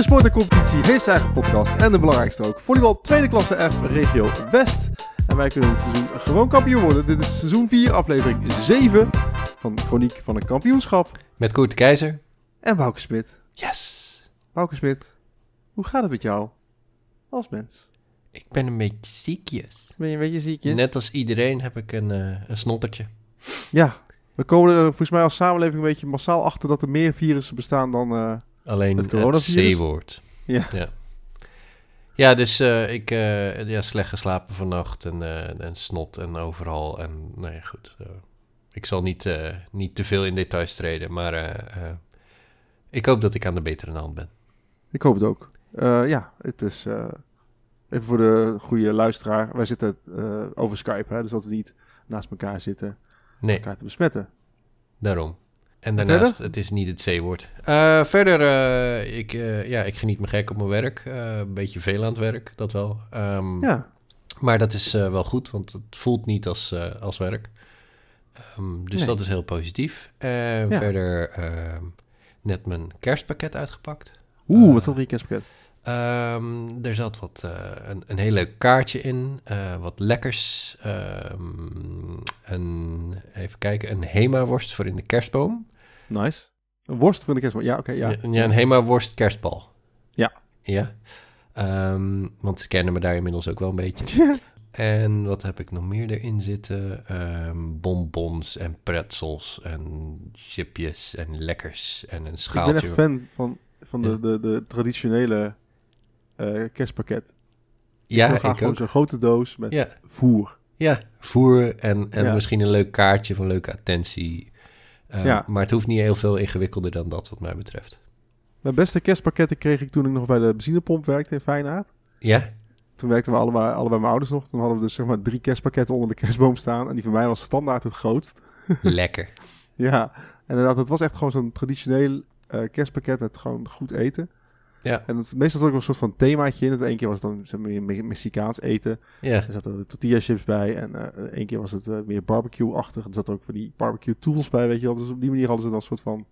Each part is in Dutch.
Iedere sport en competitie heeft zijn eigen podcast en de belangrijkste ook. Volleybal tweede klasse F, regio West. En wij kunnen dit seizoen gewoon kampioen worden. Dit is seizoen 4, aflevering 7 van Chroniek van een kampioenschap. Met Koert de Keizer. En Wouke Smit. Yes. Wouke Smit, hoe gaat het met jou als mens? Ik ben een beetje ziekjes. Ben je een beetje ziekjes? Net als iedereen heb ik een, eh, een snottertje. Ja, we komen er volgens mij als samenleving een beetje massaal achter dat er meer virussen bestaan dan... eh, Alleen Het? C-woord. Ja. Ja, ja dus eh, ik eh ja, slecht geslapen vannacht en, eh, en snot en overal. En nee, goed. eh, ik zal niet, niet te veel in details treden, maar ik hoop dat ik aan de betere hand ben. Ik hoop het ook. Ja, het is... even voor de goede luisteraar. Wij zitten over Skype, hè, dus dat we niet naast elkaar zitten Nee, elkaar te besmetten. daarom. En daarnaast, verder? het is niet het C-woord. Eh, verder, eh, ik, eh, ja, ik geniet me gek op mijn werk. Eh, een beetje veel aan het werk, dat wel. Ehm, Ja, Maar dat is eh, wel goed, want het voelt niet als, eh, als werk. Ehm, dus Nee. dat is heel positief. En Ja. verder ehm, net mijn kerstpakket uitgepakt. Oeh, Eh, wat zat er in je kerstpakket? Ehm, er zat wat, eh, een, een heel leuk kaartje in, eh, wat lekkers. ehm, een, even kijken, een Hema-worst voor in de kerstboom. Nice. Een worst voor de kerstboom. Ja, oké, ja. Ja, ja, een Hema-worst kerstbal. Ja. Ja. Ehm, want ze kennen me daar inmiddels ook wel een beetje. En wat heb ik nog meer erin zitten? Ehm, bonbons en pretzels en chipjes en lekkers en een ik ben schaaltje. echt fan van, van de, de, de traditionele eh, kerstpakket. ik Ja, ik graag gewoon zo'n grote doos met Ja, voer. ja, voer en, en Ja. misschien een leuk kaartje van leuke attentie. Ehm, Ja. Maar het hoeft niet heel veel ingewikkelder dan dat, wat mij betreft. Mijn beste kerstpakketten kreeg ik toen ik nog bij de benzinepomp werkte in Feyenaard. Ja? Toen werkten we allebei, allebei mijn ouders nog. Toen hadden we dus zeg maar drie kerstpakketten onder de kerstboom staan. En die van mij was standaard het grootst. Lekker. Ja, en inderdaad, het was echt gewoon zo'n traditioneel eh, kerstpakket met gewoon goed eten. Ja. En het, meestal zat ook een soort van themaatje in. Het Eén keer was het dan zeg meer Mexicaans eten. Ja, Er zaten tortilla chips bij. En eh één keer was het eh, meer barbecue-achtig. Er zaten ook van die barbecue tools bij, weet je wel. Dus op die manier hadden ze dan een soort van...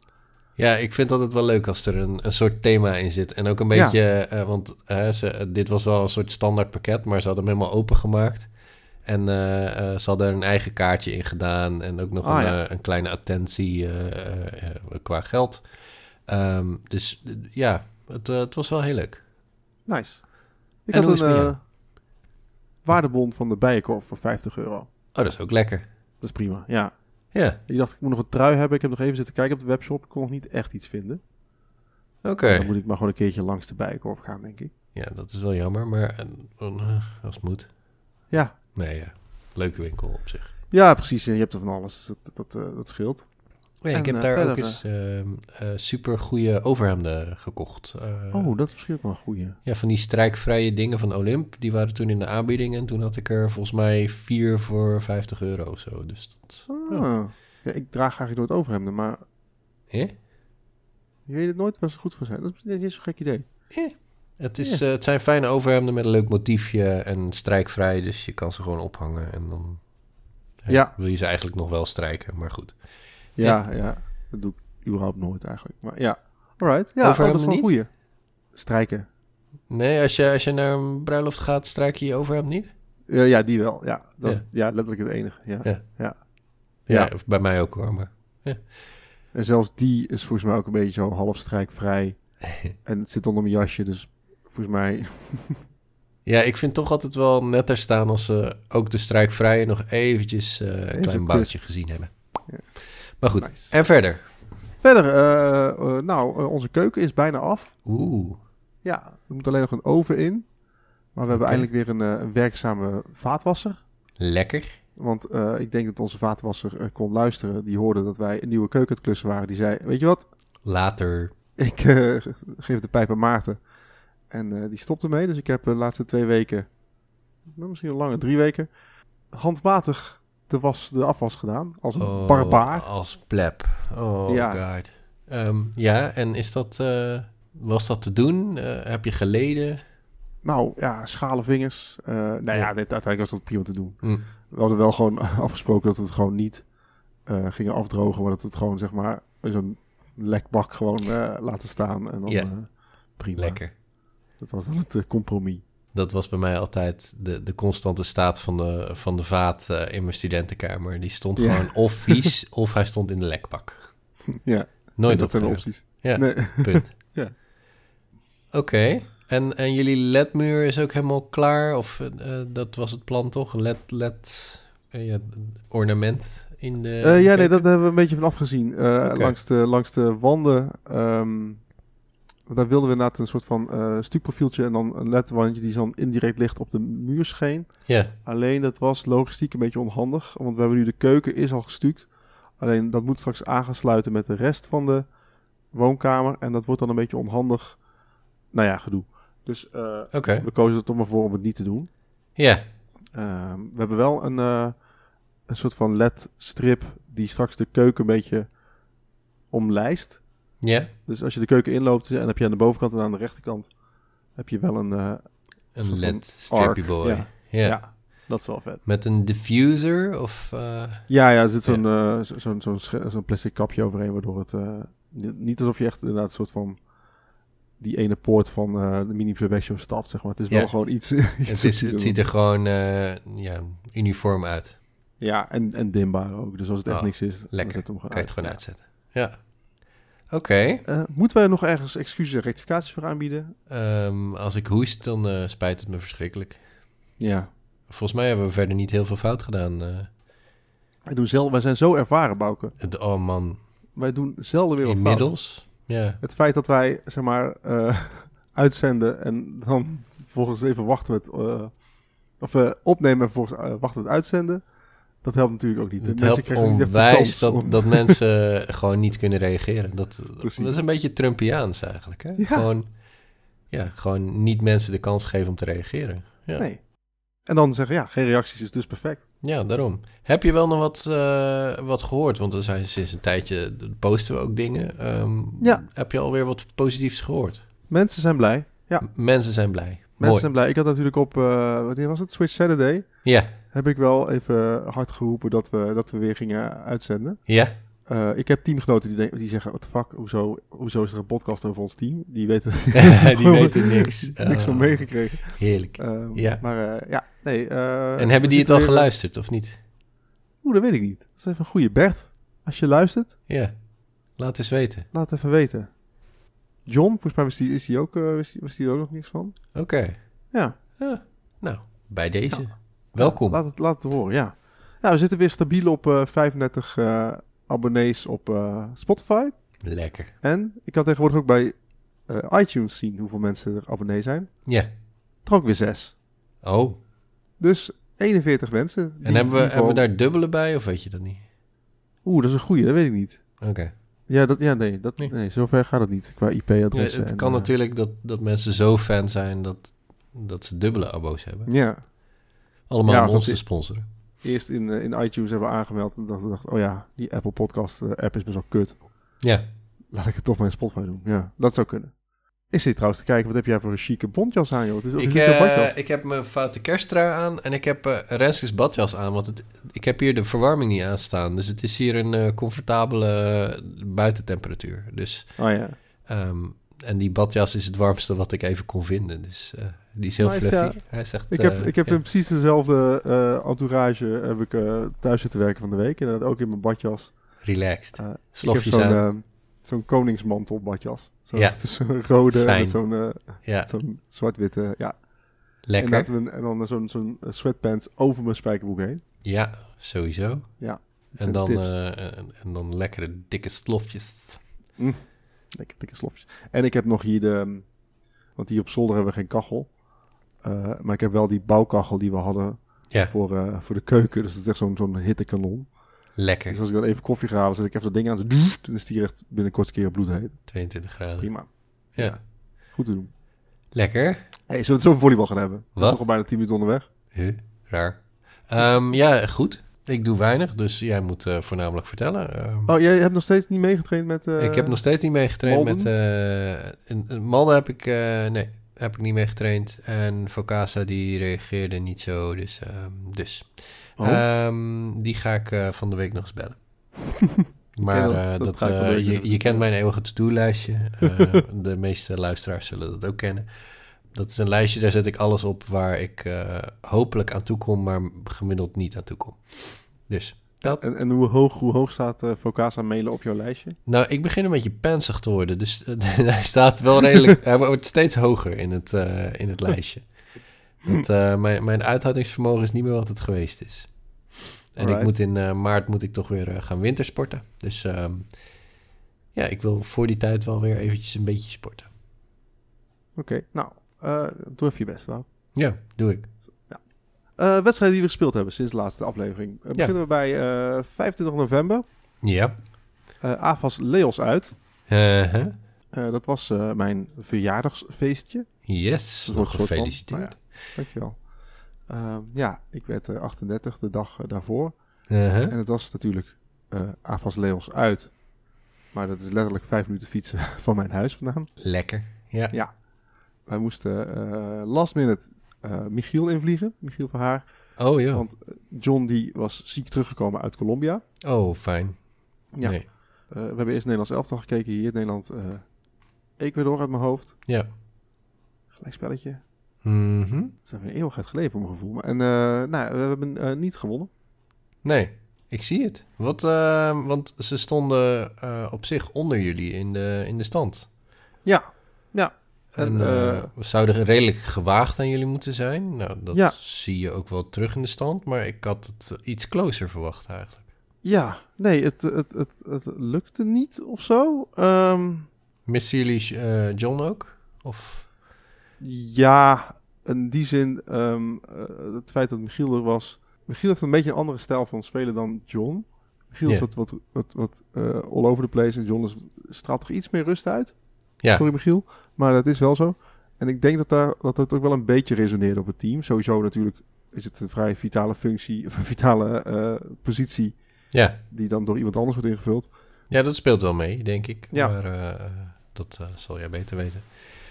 Ja, ik vind het wel leuk als er een, een soort thema in zit. En ook een Ja. beetje, eh, want ze, dit was wel een soort standaard pakket, maar ze hadden hem helemaal opengemaakt. En ze hadden er een eigen kaartje in gedaan en ook nog Ah, een, ja. een kleine attentie qua geld. Ehm, dus ja, het, eh, het was wel heel leuk. Nice. Ik En had een eh, jou? waardebon van de Bijenkorf voor 50 euro. Oh, dat is ook lekker. Dat is prima, ja. Ja, Ik dacht, ik moet nog een trui hebben. Ik heb nog even zitten kijken op de webshop. Ik kon nog niet echt iets vinden. oké. Dan moet ik maar gewoon een keertje langs de Bijenkorf gaan, denk ik. Ja, dat is wel jammer, maar eh, als het moet. Ja, Nee, ja. Leuke winkel op zich. ja precies. Je hebt er van alles. Dus dat, dat, eh, dat scheelt. Nee, En, ik heb eh, daar verder, ook eens ehm eh, super goede overhemden gekocht. Eh, oh, dat is misschien ook wel een goeie. Ja, van die strijkvrije dingen van Olymp. Die waren toen in de aanbieding. En toen had ik er volgens mij vier voor 50 euro of zo. Dus dat... Ah. Ja. Ja, ik draag eigenlijk nooit overhemden, maar Eh? je weet het nooit waar ze goed voor zijn. Dat is niet zo'n gek idee. Het, is, eh, het zijn fijne overhemden met een leuk motiefje en strijkvrij. Dus je kan ze gewoon ophangen. En dan Ja. wil je ze eigenlijk nog wel strijken. Maar goed. Ja, ja, dat doe ik überhaupt nooit eigenlijk. Maar ja, alright. Ja, oh, dat is wel een goeie. Strijken. Nee, als je, als je naar een bruiloft gaat, strijk je je overhemd niet? Eh, ja, die wel. Ja, dat Ja. is ja, letterlijk het enige. Ja. Ja. Ja. Ja, Ja. of bij mij ook hoor. Maar En zelfs die is volgens mij ook een beetje zo half strijkvrij. en het zit onder mijn jasje, dus volgens mij... Ja, ik vind toch altijd wel netter staan als ze ook de strijkvrije nog eventjes eh, een Even klein boutje gezien hebben. Ja. Maar goed, Nice. en verder. Verder, eh, eh, nou, eh, onze keuken is bijna af. Oeh, Ja, er moet alleen nog een oven in. Maar we hebben eindelijk weer een, een werkzame vaatwasser. lekker. Want eh, ik denk dat onze vaatwasser kon luisteren. Die hoorde dat wij een nieuwe keuken het klussen waren. Die zei, weet je wat, Later. ik eh, geef de pijp aan Maarten. En eh, die stopt ermee. Dus ik heb de laatste twee weken, nou, misschien al langer, drie weken, handmatig de, was, de afwas gedaan. Als een Oh, barbaar. Als pleb. Oh Ja. god. Ehm, ja, en is dat, eh, was dat te doen? Eh, heb je geleden? Nou ja, schalen vingers. Eh, nou ja, Ja. dit, uiteindelijk was dat prima te doen. Hm. We hadden wel gewoon afgesproken dat we het gewoon niet gingen afdrogen. Maar dat we het gewoon zeg maar in zo'n lekbak gewoon laten staan. En dan Ja. prima. Lekker. Dat was dan het compromis. Dat was bij mij altijd de, de constante staat van de, van de vaat eh, in mijn studentenkamer. Die stond Ja. gewoon of vies of hij stond in de lekbak. Ja, Nooit dat zijn opties. Ja, Nee. punt. Ja. Oké, en, en jullie ledmuur is ook helemaal klaar? Of eh, dat was het plan toch? Led, led eh, ja, ornament in de... Ja, nee, dat hebben we een beetje van afgezien. Langs, de, langs de wanden. ehm, daar wilden we inderdaad een soort van eh stukprofieltje en dan een ledwandje die dan indirect ligt op de muur scheen. Ja, Alleen dat was logistiek een beetje onhandig, want we hebben nu de keuken is al gestuukt. Alleen dat moet straks aangesluiten met de rest van de woonkamer en dat wordt dan een beetje onhandig. Nou ja, gedoe. Dus eh, we kozen er toch maar voor om het niet te doen. Ja, Ehm, we hebben wel een, eh, een soort van LED-strip die straks de keuken een beetje omlijst. Ja. Dus als je de keuken inloopt en heb je aan de bovenkant en aan de rechterkant heb je wel een eh, Een led boy. ja. Ja. ja. dat is wel vet. Met een diffuser of... eh, Ja, ja, er zit zo'n zo- zo'n zo'n plastic kapje overheen, waardoor het niet, alsof je echt inderdaad een soort van die ene poort van de mini Show stapt, zeg maar. Het is Ja. wel gewoon iets. iets het, is, het subtieler. ziet er gewoon ja, uniform uit. Ja, en, en dimbaar ook. Dus als het echt Oh, niks is, dan lekker. zet hem gewoon Kan je het gewoon uitzetten. Ja. Oké. Eh, moeten wij nog ergens excuses en rectificaties voor aanbieden? Ehm, als ik hoest, dan eh, spijt het me verschrikkelijk. Ja. Volgens mij hebben we verder niet heel veel fout gedaan. eh. Wij, doen zelf, wij zijn zo ervaren, Bouke. het, oh man, Wij doen zelden weer wat fout. inmiddels. Ja. Het feit dat wij, zeg maar, uitzenden en dan volgens even wachten met... of eh, opnemen en volgens wachten met uitzenden. Dat helpt natuurlijk ook niet. Het helpt onwijs dat, om- dat mensen gewoon niet kunnen reageren. Dat, Precies. dat is een beetje Trumpiaans eigenlijk. Hè? Ja. Gewoon, ja, gewoon niet mensen de kans geven om te reageren. Ja. Nee. En dan zeggen, ja, geen reacties is dus perfect. Ja, daarom. Heb je wel nog wat, eh, wat gehoord? Want er zijn sinds een tijdje, posten we ook dingen. Ehm, Ja. Heb je alweer wat positiefs gehoord? Mensen zijn blij. Ja. M- Mensen zijn blij. Mensen Mooi. zijn blij. Ik had natuurlijk op, eh, wanneer was het? Switch Saturday. Ja, Heb ik wel even hard geroepen dat we, dat we weer gingen uitzenden. ja, Eh, ik heb teamgenoten die, die zeggen, what the fuck, hoezo, hoezo is er een podcast over ons team? Die weten die weten niks. niks van Oh, meegekregen. Heerlijk. Ehm, Ja. Maar eh, ja, nee. eh, En hebben die het al geluisterd of niet? Oeh, dat weet ik niet. Dat is even een goede Bert. Als je luistert, Ja, laat eens weten. laat even weten. John, volgens mij was die, is die ook, was die, was die ook nog niks van. Oké. Ja. Ja, nou, bij deze. Ja. Welkom. Laat het, laat het horen, ja. Ja, we zitten weer stabiel op eh 35 eh, abonnees op eh, Spotify. Lekker. En ik kan tegenwoordig ook bij iTunes zien hoeveel mensen er abonnee zijn. Ja. Er ook weer zes. Oh, Dus 41 mensen. en hebben we, hebben we daar dubbele bij of weet je dat niet? Oeh, dat is een goeie, dat weet ik niet. Oké. Ja, dat, ja nee, dat, Nee. nee, zover gaat het niet qua Ja, IP-adressen. het en, kan natuurlijk dat, dat mensen zo fan zijn dat, dat ze dubbele abo's hebben. Ja, Allemaal Ja, om ons te sponsoren. eerst in, eh, in iTunes hebben we aangemeld en dacht, dacht oh ja, die Apple Podcast eh, app is best wel kut. Ja. Laat ik het toch maar in Spotify doen. Ja, dat zou kunnen. Ik zit trouwens te kijken, wat heb jij voor een chique bontjas aan, joh? Het is, Ik, is het eh, ik heb mijn foute kersttrui aan en ik heb eh Renskes badjas aan. Want het, ik heb hier de verwarming niet aanstaan. Dus het is hier een eh, comfortabele buitentemperatuur. Dus, Oh ja. ehm, en die badjas is het warmste wat ik even kon vinden. Dus eh, die is heel Nice, fluffy. ja. Hij echt, Ik heb, eh, ik heb ja. in precies dezelfde eh entourage heb ik, thuis zitten werken van de week. Inderdaad ook in mijn badjas. relaxed. Ik heb Slofjes zo'n aan. eh, zo'n koningsmantel badjas. Zo, Ja. Het is een rode Fijn. met zo'n ja, zo'n zwart-witte. Ja. lekker. Een- en dan zo'n zo'n sweatpants over mijn spijkerbroek heen. Ja, sowieso. Dat En dan, en, en dan lekkere dikke slofjes. Lekker dikke slofjes. En ik heb nog hier de... Want hier op zolder hebben we geen kachel. Eh, maar ik heb wel die bouwkachel die we hadden Ja, voor, eh, voor de keuken. Dus dat is echt zo'n zo'n hittekanon. lekker. Dus als ik dan even koffie ga halen, zet ik even dat ding aan. Zo, dan is die echt binnenkort een keer bloedheet. 22 graden. Prima. Ja. Goed te doen. Lekker. Hey, zullen we het zo volleybal gaan hebben? Wat? Nog al bijna 10 minuten onderweg. Huh, raar. Ehm, ja, goed. Ik doe weinig, dus jij moet eh, voornamelijk vertellen. Ehm, Oh, jij hebt nog steeds niet meegetraind met... eh, ik heb nog steeds niet meegetraind met... eh Malden heb ik... eh, nee, heb ik niet meegetraind. En Focasa die reageerde niet zo, dus... ehm, dus. Oh. Ehm, die ga ik eh, van de week nog eens bellen. Maar dat- eh, eh, je, je kent mijn eeuwige to-do-lijstje. Eh, de meeste luisteraars zullen dat ook kennen. Dat is een lijstje, daar zet ik alles op waar ik eh, hopelijk aan toe kom, maar gemiddeld niet aan toe kom. Dus dat. En, en hoe, hoog, hoe hoog staat eh Vocasa mailen op jouw lijstje? Nou, ik begin een beetje pensig te worden, dus eh, hij staat wel redelijk... hij wordt steeds hoger in het, in het lijstje. Dat, mijn, mijn uithoudingsvermogen is niet meer wat het geweest is. En ik moet in maart moet ik toch weer gaan wintersporten. Dus ehm, ja, ik wil voor die tijd wel weer eventjes een beetje sporten. Oké, nou, doe even je best, Wout. Ja, doe ik. Eh wedstrijden die we gespeeld hebben sinds de laatste aflevering. Eh, beginnen we bij eh 25 november. Ja. Eh AFAS Leos uit. Eh, dat was eh, mijn verjaardagsfeestje. Yes, Een nog soort- soort van, gefeliciteerd. nou Dankjewel. Ehm, ja, ik werd eh, 38 de dag eh, daarvoor. En het was natuurlijk eh AFAS Leos uit. Maar dat is letterlijk vijf minuten fietsen van mijn huis vandaan. Lekker. Ja. Ja. Wij moesten eh, last minute eh, Michiel invliegen. Michiel van Haar. Oh ja. Want eh, John die was ziek teruggekomen uit Colombia. Oh, fijn. Ja. Nee. We hebben eerst Nederlands elftal gekeken hier. Nederland, Ecuador uit mijn hoofd. Ja. Gelijk spelletje. Mhm. Dat is even een eeuwigheid geleden voor mijn gevoel. Maar- En nou, we hebben niet gewonnen. Nee, ik zie het. Wat, want ze stonden op zich onder jullie in de, in de stand. Ja, ja. En, eh, eh, we zouden redelijk gewaagd aan jullie moeten zijn. Nou, dat Ja. zie je ook wel terug in de stand. Maar ik had het iets closer verwacht eigenlijk. Ja, nee, het, het, het, het lukte niet of zo. Ehm, Missen jullie eh, John ook? Of... ja, in die zin, ehm, eh, het feit dat Michiel er was. Michiel heeft een beetje een andere stijl van spelen dan John. Michiel is Ja. wat, wat, wat, wat eh, all over the place en John is, straalt toch iets meer rust uit. Ja, Sorry Michiel, maar dat is wel zo. En ik denk dat, daar, dat het ook wel een beetje resoneerde op het team. Sowieso natuurlijk is het een vrij vitale functie, of een vitale eh, positie ja. die dan door iemand anders wordt ingevuld. ja, dat speelt wel mee, denk ik. Ja. Maar eh, dat eh, zal jij beter weten.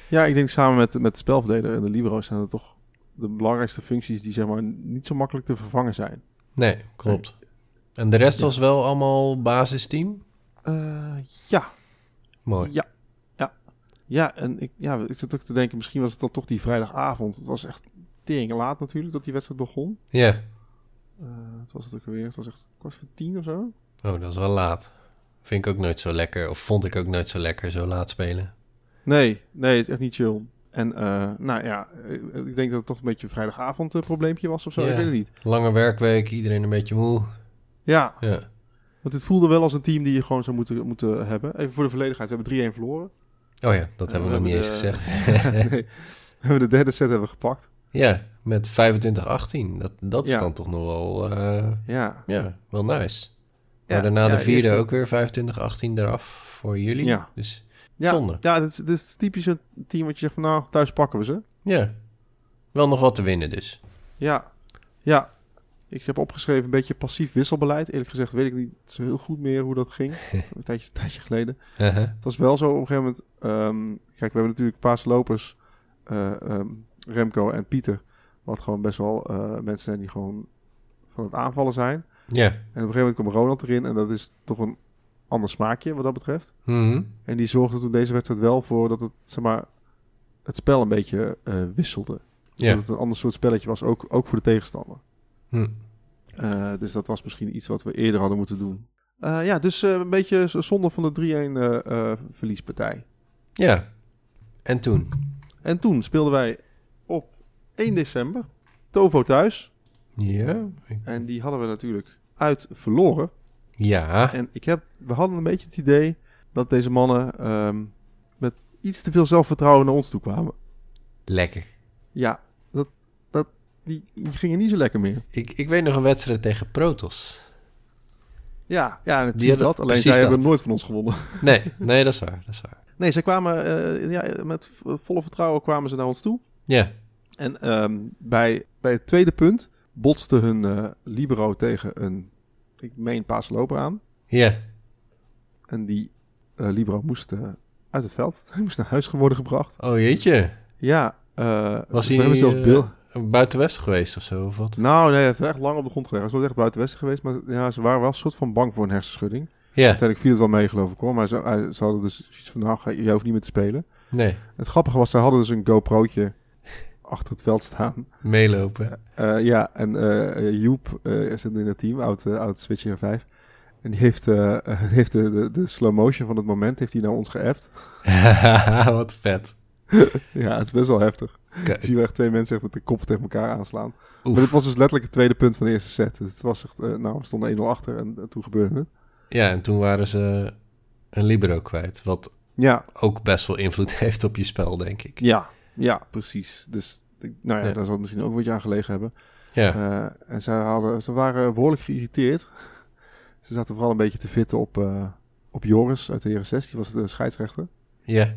Ja, ik denk samen met, met de spelverdeler en de libero's zijn dat toch de belangrijkste functies die zeg maar niet zo makkelijk te vervangen zijn. Nee, klopt. En de rest was wel allemaal basisteam? Ja, Mooi. ja. Ja, en ik, ja, ik zit ook te denken, misschien was het dan toch die vrijdagavond. Het was echt tering laat natuurlijk dat die wedstrijd begon. Ja. Eh het was het ook weer, het was echt kwart voor tien of zo. Oh, dat is wel laat. Vind ik ook nooit zo lekker. Of vond ik ook nooit zo lekker, zo laat spelen. Nee, nee, het is echt niet chill. En eh, nou ja, eh, ik denk dat het toch een beetje een vrijdagavond eh, probleempje was of zo. Ik weet het niet. Lange werkweek, iedereen een beetje moe. Ja, Ja. want dit voelde wel als een team die je gewoon zou moeten, moeten hebben. Even voor de volledigheid, we hebben 3-1 verloren. Oh ja, dat hebben we nog niet eens gezegd. nee, we hebben de derde set hebben gepakt. ja, met 25-18. Dat, dat is Ja. dan toch nog wel, eh, Ja, ja, wel nice. Ja, maar daarna ja, de vierde ook weer 25-18 eraf voor jullie. Ja. Dus ja, Zonde. ja dit, is, dit is typisch een team wat je zegt van nou, thuis pakken we ze. ja, wel nog wat te winnen dus. Ja, ja. Ik heb opgeschreven een beetje passief wisselbeleid. Eerlijk gezegd weet ik niet zo heel goed meer hoe dat ging. een, tijdje, een tijdje geleden. Uh-huh. Het was wel zo op een gegeven moment. ehm, kijk, we hebben natuurlijk paaslopers, eh ehm, Remco en Pieter. Wat gewoon best wel eh, mensen zijn die gewoon van het aanvallen zijn. Ja. En op een gegeven moment kwam Ronald erin. En dat is toch een ander smaakje wat dat betreft. Mhm. En die zorgde toen deze wedstrijd wel voor dat het, zeg maar, het spel een beetje eh, wisselde. Dus. Dat het een ander soort spelletje was, ook, ook voor de tegenstander. Hm. Eh, dus dat was misschien iets wat we eerder hadden moeten doen. Eh, ja, dus eh, een beetje zonde van de 3-1 eh, eh, verliespartij. Ja. En toen? En toen speelden wij op 1 december Tovo thuis. Ja. En die hadden we natuurlijk uit verloren. Ja. En ik heb, we hadden een beetje het idee dat deze mannen ehm, met iets te veel zelfvertrouwen naar ons toe kwamen. Lekker. Ja, die, die gingen niet zo lekker meer. Ik, ik weet nog een wedstrijd tegen Protos. Ja, ja precies hadden- dat. Alleen precies zij dat. hebben nooit van ons gewonnen. Nee, nee, dat is waar. Dat is waar. Nee, zij kwamen eh, ja, met volle vertrouwen kwamen ze naar ons toe. Ja. En ehm, bij, bij het tweede punt botste hun eh, libero tegen een, ik meen, paasloper aan. Ja. En die eh, libero moest uit het veld. Hij moest naar huis worden gebracht. Oh jeetje. Ja. Was we hij hebben zelfs eh, beeld. buiten Westen geweest of zo? Of wat? Nou, nee, hij heeft echt lang op de grond gelegen. Hij is nooit echt buiten Westen geweest. Maar ja, ze waren wel een soort van bang voor een hersenschudding. Ja, Uiteindelijk viel het wel mee, geloof ik hoor. Maar ze, hij- ze hadden dus zoiets van, nou, je hoeft niet meer te spelen. nee, Het grappige was, ze hadden dus een GoPro'tje achter het veld staan. meelopen. Eh, ja, en eh, eh, Joep eh, zit in het team, oud, eh, oud Switcher 5. En die heeft, eh, eh, heeft de, de, de slow motion van het moment heeft hij naar ons geappt. Wat vet. Ja, het is best wel heftig. Kijk, Zie je echt twee mensen echt met de kop tegen elkaar aanslaan. oef. Maar dit was dus letterlijk het tweede punt van de eerste set. Dus het was echt, eh, nou, we stonden 1-0 achter en, en toen gebeurde het. Ja, en toen waren ze een libero kwijt. Wat Ja, ook best wel invloed heeft op je spel, denk ik. ja, ja, precies. Dus, ik- nou ja, Ja. daar zal het misschien ook een beetje aan gelegen hebben. Ja, Eh, en ze, hadden, ze waren behoorlijk geïrriteerd. Ze zaten vooral een beetje te vitten op, eh, op Joris uit de Heren 6. Die was de scheidsrechter. ja.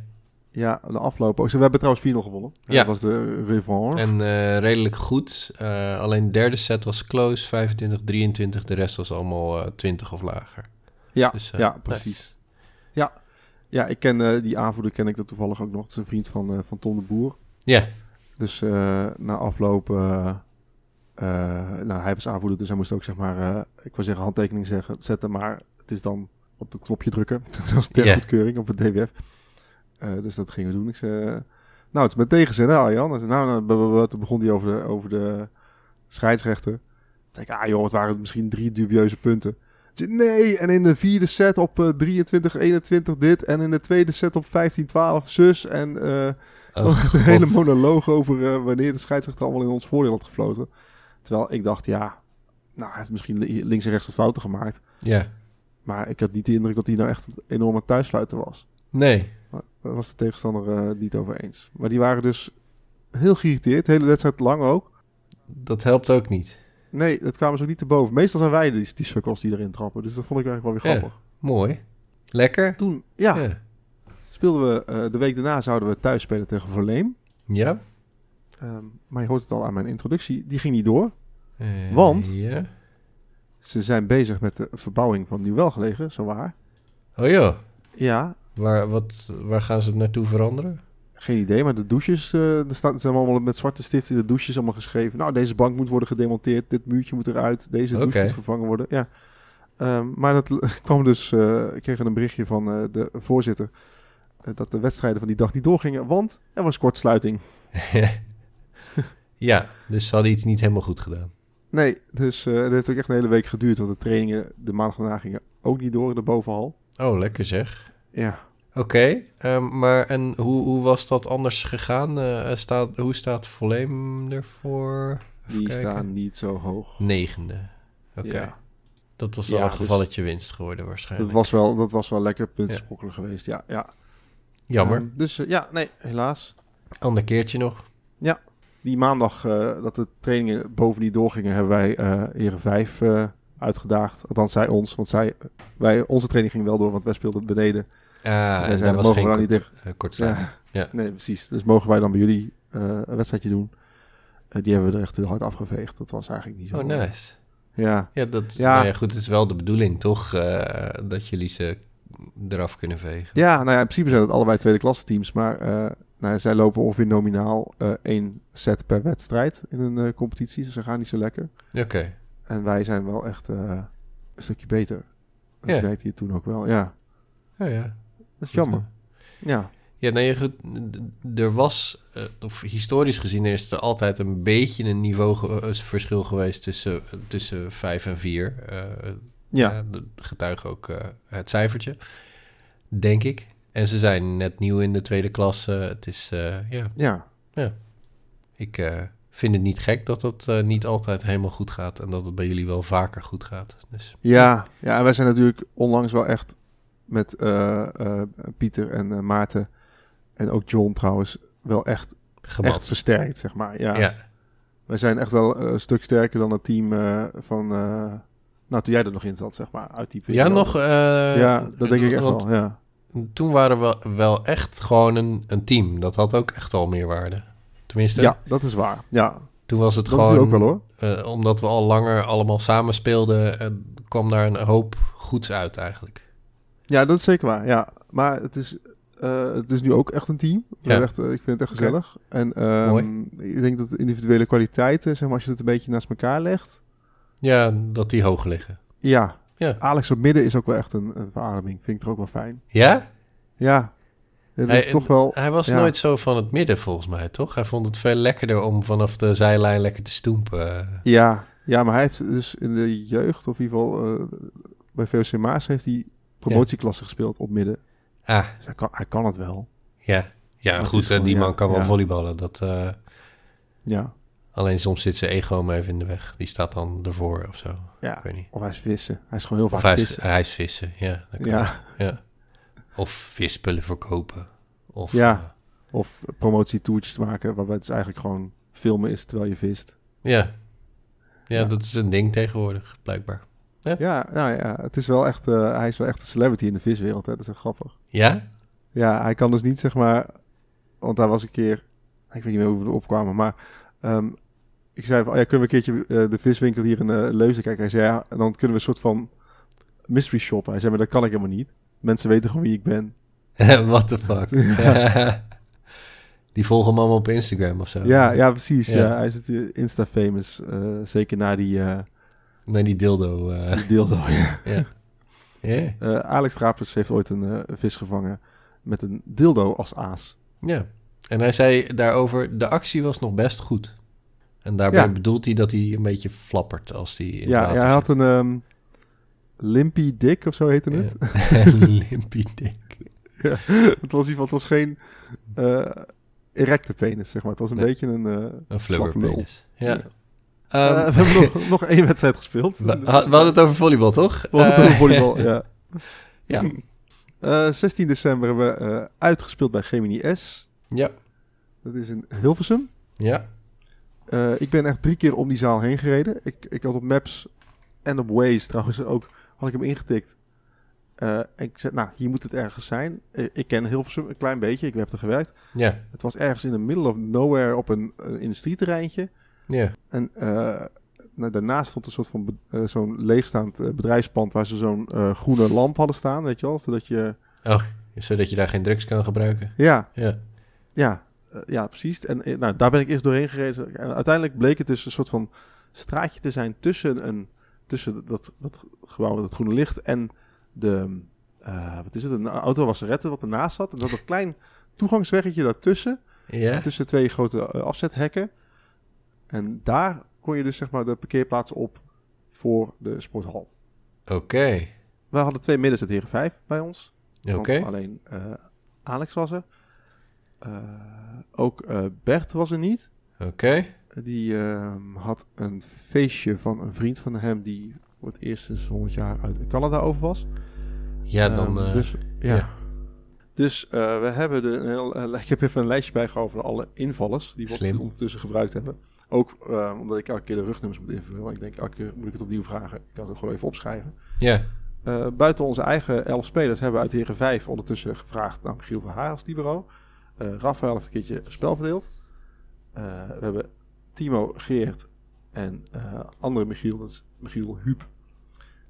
Ja, de afloop. ook. We hebben trouwens 4-0 gewonnen. Ja. Dat was de revanche. En eh, redelijk goed. Eh, alleen de derde set was close, 25, 23. De rest was allemaal eh 20 of lager. ja, dus, ja, precies. Ja. ja, ik ken die aanvoerder ken ik dat toevallig ook nog. Het is een vriend van, van Tom de Boer. Ja, Dus na afloop... nou, hij was aanvoerder, dus hij moest ook zeg maar... ik wil zeggen handtekening zeggen, zetten, maar het is dan op het knopje drukken. dat was Ja. goedkeuring op het DWF. Eh, dus dat gingen we doen. Ik zei, eh, nou, het is met tegenzin, hè, Arjan? Hij zei, nou, nou, toen begon hij over de, over de scheidsrechter. Toen zei ik, ah joh, het waren misschien drie dubieuze punten. Zei, nee, en in de vierde set op eh 23, 21 dit. En in de tweede set op 15, 12 zus. En eh, Oh, een hele monoloog over eh, wanneer de scheidsrechter allemaal in ons voordeel had gefloten. Terwijl ik dacht, ja, nou, hij heeft misschien li- links en rechts wat fouten gemaakt. Ja, Maar ik had niet de indruk dat hij nou echt een enorme thuissluiter was. Nee. Daar was de tegenstander eh, niet over eens. Maar die waren dus heel geïrriteerd, de hele wedstrijd lang ook. Dat helpt ook niet. Nee, dat kwamen ze ook niet te boven. Meestal zijn wij die, die sukkels die erin trappen. Dus dat vond ik eigenlijk wel weer Ja. grappig. Mooi. Lekker. Toen, ja, Ja. speelden we, eh, de week daarna zouden we thuis spelen tegen Verleem. Ja. Ehm, maar je hoort het al aan mijn introductie, die ging niet door. Eh, Want? Ja. Ze zijn bezig met de verbouwing van Nieuw Welgelegen, zo waar. Oh joh. Ja, Waar, wat, waar gaan ze het naartoe veranderen? geen idee, maar de douches, eh er staan, zijn allemaal met zwarte stift in de douches allemaal geschreven. Nou, deze bank moet worden gedemonteerd, dit muurtje moet eruit, deze douche moet vervangen worden. Ja. Ehm, maar dat kwam dus, eh, ik kreeg een berichtje van eh, de voorzitter dat de wedstrijden van die dag niet doorgingen, want er was kortsluiting. ja, dus ze hadden iets niet helemaal goed gedaan. Nee, dus het heeft ook echt een hele week geduurd, want de trainingen de maandag daarna gingen ook niet door in de bovenhal. Oh, lekker zeg. Ja, Oké, ehm, maar en hoe, hoe was dat anders gegaan? Eh, staat, hoe staat Volleem ervoor? Even die kijken. staan niet zo hoog. Negende. Oké, Ja. dat was Ja, al een dus- gevalletje winst geworden Dat waarschijnlijk. was wel, dat was wel lekker puntsprokkelen geweest, ja. ja. Jammer. Ehm, dus eh, ja, nee, helaas. Ander keertje nog. Die maandag dat de trainingen boven niet doorgingen, hebben wij eh Heren 5 eh, uitgedaagd. Althans, zij ons, want zij, wij, onze training ging wel door, want wij speelden beneden. Ah, daar was mogen geen we dan niet kort, eh, kortsluiting. Ja. Ja. Nee, precies. Dus mogen wij dan bij jullie eh, een wedstrijdje doen. Eh, die hebben we er echt heel hard afgeveegd. Dat was eigenlijk niet zo. Oh, nice. Ja, Ja, dat, Ja. nou ja, goed, het is wel de bedoeling toch dat jullie ze eraf kunnen vegen. ja, nou ja, in principe zijn het allebei tweede klasse teams. Maar nou ja, zij lopen ongeveer nominaal één set per wedstrijd in een competitie. Dus ze gaan niet zo lekker. Oké. En wij zijn wel echt een stukje beter. Dat merkte je toen ook wel. Ja, Ja, ja. Dat is jammer. Ja, Ja, nee, goed. d- Er was, eh, of historisch gezien, is er altijd een beetje een niveauverschil geweest tussen, tussen 5 en 4. ja, de getuigen ook eh, het cijfertje, denk ik. En ze zijn net nieuw in de tweede klasse. Het is, eh, ja, ja. ik eh, vind het niet gek dat het eh, niet altijd helemaal goed gaat. En dat het bij jullie wel vaker goed gaat. Dus Ja, ja, en wij zijn natuurlijk onlangs wel echt met eh, eh, Pieter en eh, Maarten en ook John trouwens wel echt, echt versterkt, zeg maar. Ja, Ja, wij zijn echt wel een stuk sterker dan het team van, nou toen jij er nog in zat, zeg maar, uit die ja, periode. nog... eh, ja, dat denk ik echt want wel, ja. Toen waren we wel echt gewoon een, een team. Dat had ook echt al meerwaarde. Tenminste, Ja, dat is waar. Ja, toen was het dat gewoon... ook wel hoor. omdat we al langer allemaal samen speelden... kwam daar een hoop goeds uit eigenlijk. Ja, dat is zeker waar, ja. Maar het is, eh, het is nu ook echt een team. Ja. Echt, eh, ik vind het echt gezellig. En ehm, ik denk dat de individuele kwaliteiten, zeg maar, als je het een beetje naast elkaar legt, Ja, dat die hoog liggen. ja, Ja. Alex op midden is ook wel echt een, een verademing. Vind ik er ook wel fijn. Ja? Ja, dat Hij- is toch wel... Hij was ja. nooit zo van het midden volgens mij, toch? Hij vond het veel lekkerder om vanaf de zijlijn lekker te stoempen. Ja, ja, maar hij heeft dus in de jeugd, of in ieder geval eh, bij VOC Maas, heeft hij promotieklasse gespeeld op midden. Ah, Dus hij kan, hij kan het wel. ja. Ja, goed, die man kan wel volleyballen. Dat, eh, Ja, alleen soms zit zijn ego hem even in de weg. Die staat dan ervoor of zo. Ik ja. weet niet. Of hij is vissen. Hij is gewoon heel Of vaak hij is, vissen. hij is vissen, ja. Dat kan. Ja, ja. Of visspullen verkopen. Of, Ja. eh, of promotietoertjes maken, waarbij het dus eigenlijk gewoon filmen is terwijl je vist. ja. ja. Ja. dat is een ding tegenwoordig, blijkbaar. Ja, nou ja, het is wel echt, eh, hij is wel echt een celebrity in de viswereld. Hè? Dat is grappig. Ja? Ja, hij kan dus niet zeg maar, want hij was een keer, ik weet niet meer hoe we erop kwamen, maar ehm, ik zei van, oh ja, kunnen we een keertje eh, de viswinkel hier in eh Leusden kijken? Hij zei ja, en dan kunnen we een soort van mystery shoppen. Hij zei, maar dat kan ik helemaal niet. Mensen weten gewoon wie ik ben. What the fuck? Die volgen hem allemaal op Instagram of zo. Ja, ja, precies. Ja. Ja. Hij is natuurlijk Insta-famous, zeker na die, Nee, die dildo. die dildo. ja. ja. Eh, Alex Trapers heeft ooit een, eh, vis gevangen met een dildo als aas. ja. En hij zei daarover, de actie was nog best goed. En daarbij Ja. bedoelt hij dat hij een beetje flappert als hij in Ja, hij had een ehm, limpy dick of zo heette het. Ja. Limpy dick. het was in ieder was geen erecte penis, zeg maar. Het was een Nee. beetje een, eh Een flubberpenis. Ja. Ehm, Eh, we hebben nog, nog één wedstrijd gespeeld. we, we hadden het over volleybal, toch? We hadden het Eh, over volleybal, ja. Ja. Eh, 16 december hebben we eh, uitgespeeld bij Gemini S. Ja. Dat is in Hilversum. Ja. Eh, ik ben echt drie keer om die zaal heen gereden. Ik, ik had op Maps en op Waze trouwens ook, had ik hem ingetikt. Eh, en ik zei, nou, hier moet het ergens zijn. Eh, ik ken Hilversum een klein beetje, ik heb er gewerkt. Ja. Het was ergens in the middle of nowhere op een eh, industrieterreintje. Ja. En eh, nou, daarnaast stond een soort van be- eh, zo'n leegstaand eh, bedrijfspand waar ze zo'n groene lamp hadden staan, weet je wel. Zodat je, Oh, zodat je daar geen drugs kan gebruiken. ja, Ja. ja, ja, precies. En nou, daar ben ik eerst doorheen gereden. En uiteindelijk bleek het dus een soort van straatje te zijn tussen, een, tussen dat, dat gebouw met het groene licht en de, wat is het, een autowasserette wat ernaast zat. En dat een klein toegangsweggetje daartussen. Ja? Tussen twee grote afzethekken. En daar kon je dus zeg maar de parkeerplaats op voor de sporthal. Oké. We hadden twee middens het Heren 5 bij ons. Oké. Alleen eh, Alex was er. Eh, ook eh, Bert was er niet. Oké. Die ehm, had een feestje van een vriend van hem die voor het eerst sinds 100 jaar uit Canada over was. Ja, dan... Ehm, eh, dus ja. ja. Dus we hebben eh, ik heb even een lijstje bijgehouden van alle invallers die we Slim. ondertussen gebruikt hebben. Ook eh, omdat ik elke keer de rugnummers moet invullen. Want ik denk, elke keer moet ik het opnieuw vragen. Ik kan het gewoon even opschrijven. Ja. Eh, buiten onze eigen elf spelers hebben we uit de heren 5 ondertussen gevraagd naar Michiel van als libero. Eh Rafael heeft een keertje spel verdeeld. We hebben Timo Geert en andere Michiel, dat is Michiel Huub.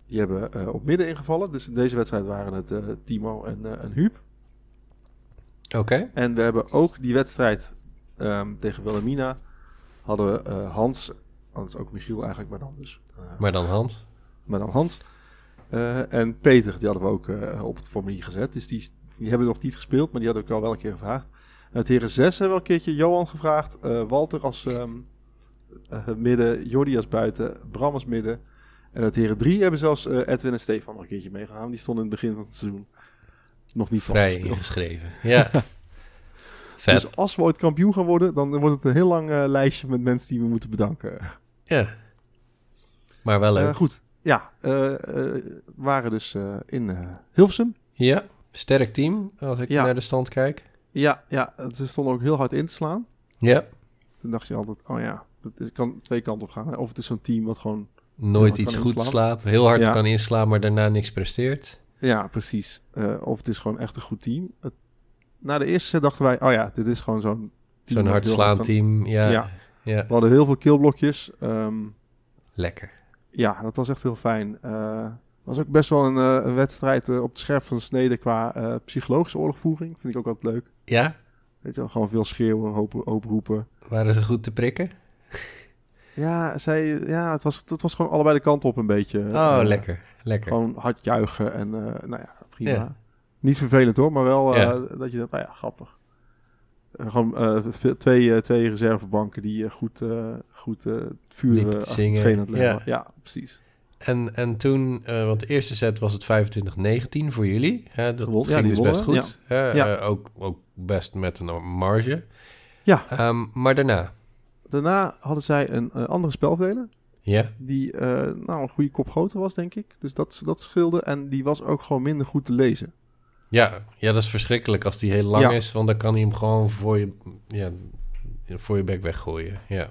Die hebben op midden ingevallen. Dus in deze wedstrijd waren het Timo en, en Huub. Oké. En we hebben ook die wedstrijd ehm, tegen Wilhelmina. Hadden we eh, Hans, anders ook Michiel eigenlijk, maar dan dus. eh, Maar dan Hans. maar dan Hans. Eh, en Peter, die hadden we ook op het formulier gezet. Dus die, die hebben nog niet gespeeld, maar die hadden ik al wel een keer gevraagd. Het heren 6 hebben we een keertje Johan gevraagd. Walter als ehm, eh, midden, Jordi als buiten, Bram als midden. En het heren 3 hebben zelfs Edwin en Stefan nog een keertje meegegaan. Die stonden in het begin van het seizoen nog niet ingeschreven. Ja. Vet. Dus als we ooit kampioen gaan worden, dan wordt het een heel lang eh, lijstje met mensen die we moeten bedanken. Ja. Maar wel leuk. Eh, goed, ja, eh, eh, we waren dus in Hilversum. ja. Sterk team, als ik Ja. naar de stand kijk. Ja, ja, ze stonden ook heel hard in te slaan. Ja. Toen dacht je altijd, oh ja, dat kan twee kanten op gaan. Of het is zo'n team wat gewoon... Nooit iets goed inslaan. slaat. Heel hard Ja. kan inslaan, maar daarna niks presteert. Ja, precies. Of het is gewoon echt een goed team. Het, na de eerste set dachten wij, oh ja, dit is gewoon zo'n. Zo'n hard slaan team. Ja. Ja. ja. We hadden heel veel killblokjes. Ehm, Lekker. ja, dat was echt heel fijn. Eh was ook best wel een, eh, een wedstrijd eh, op de scherp van de snede qua psychologische oorlogvoering. Vind ik ook altijd leuk. Ja? Weet je wel, gewoon veel schreeuwen, hoop, hoop roepen. Waren ze goed te prikken? Ja, zij, ja het, was, het was gewoon allebei de kant op een beetje. Oh, lekker. Lekker. Gewoon hard juichen en nou ja, prima. Ja. Niet vervelend hoor, maar wel eh, Ja. dat je denkt, nou ja, grappig. Eh, gewoon eh, twee, eh, twee reservebanken die goed, eh, goed eh, het vuur zingen. het scheen aan het leggen. Ja. Ja. precies. En, en toen, eh, want de eerste set was het 25-19 voor jullie. Hè, dat ging dus best goed. Hè, Ja. ook, ook best met een marge. Ja. Ehm, maar daarna, Daarna hadden zij een andere spelverdeler. ja, Die eh, nou, een goede kop groter was, denk ik. Dus dat, dat scheelde. En die was ook gewoon minder goed te lezen. Ja, ja, dat is verschrikkelijk als die heel lang Ja. is, want dan kan hij hem gewoon voor je, ja, voor je bek weggooien. Ja,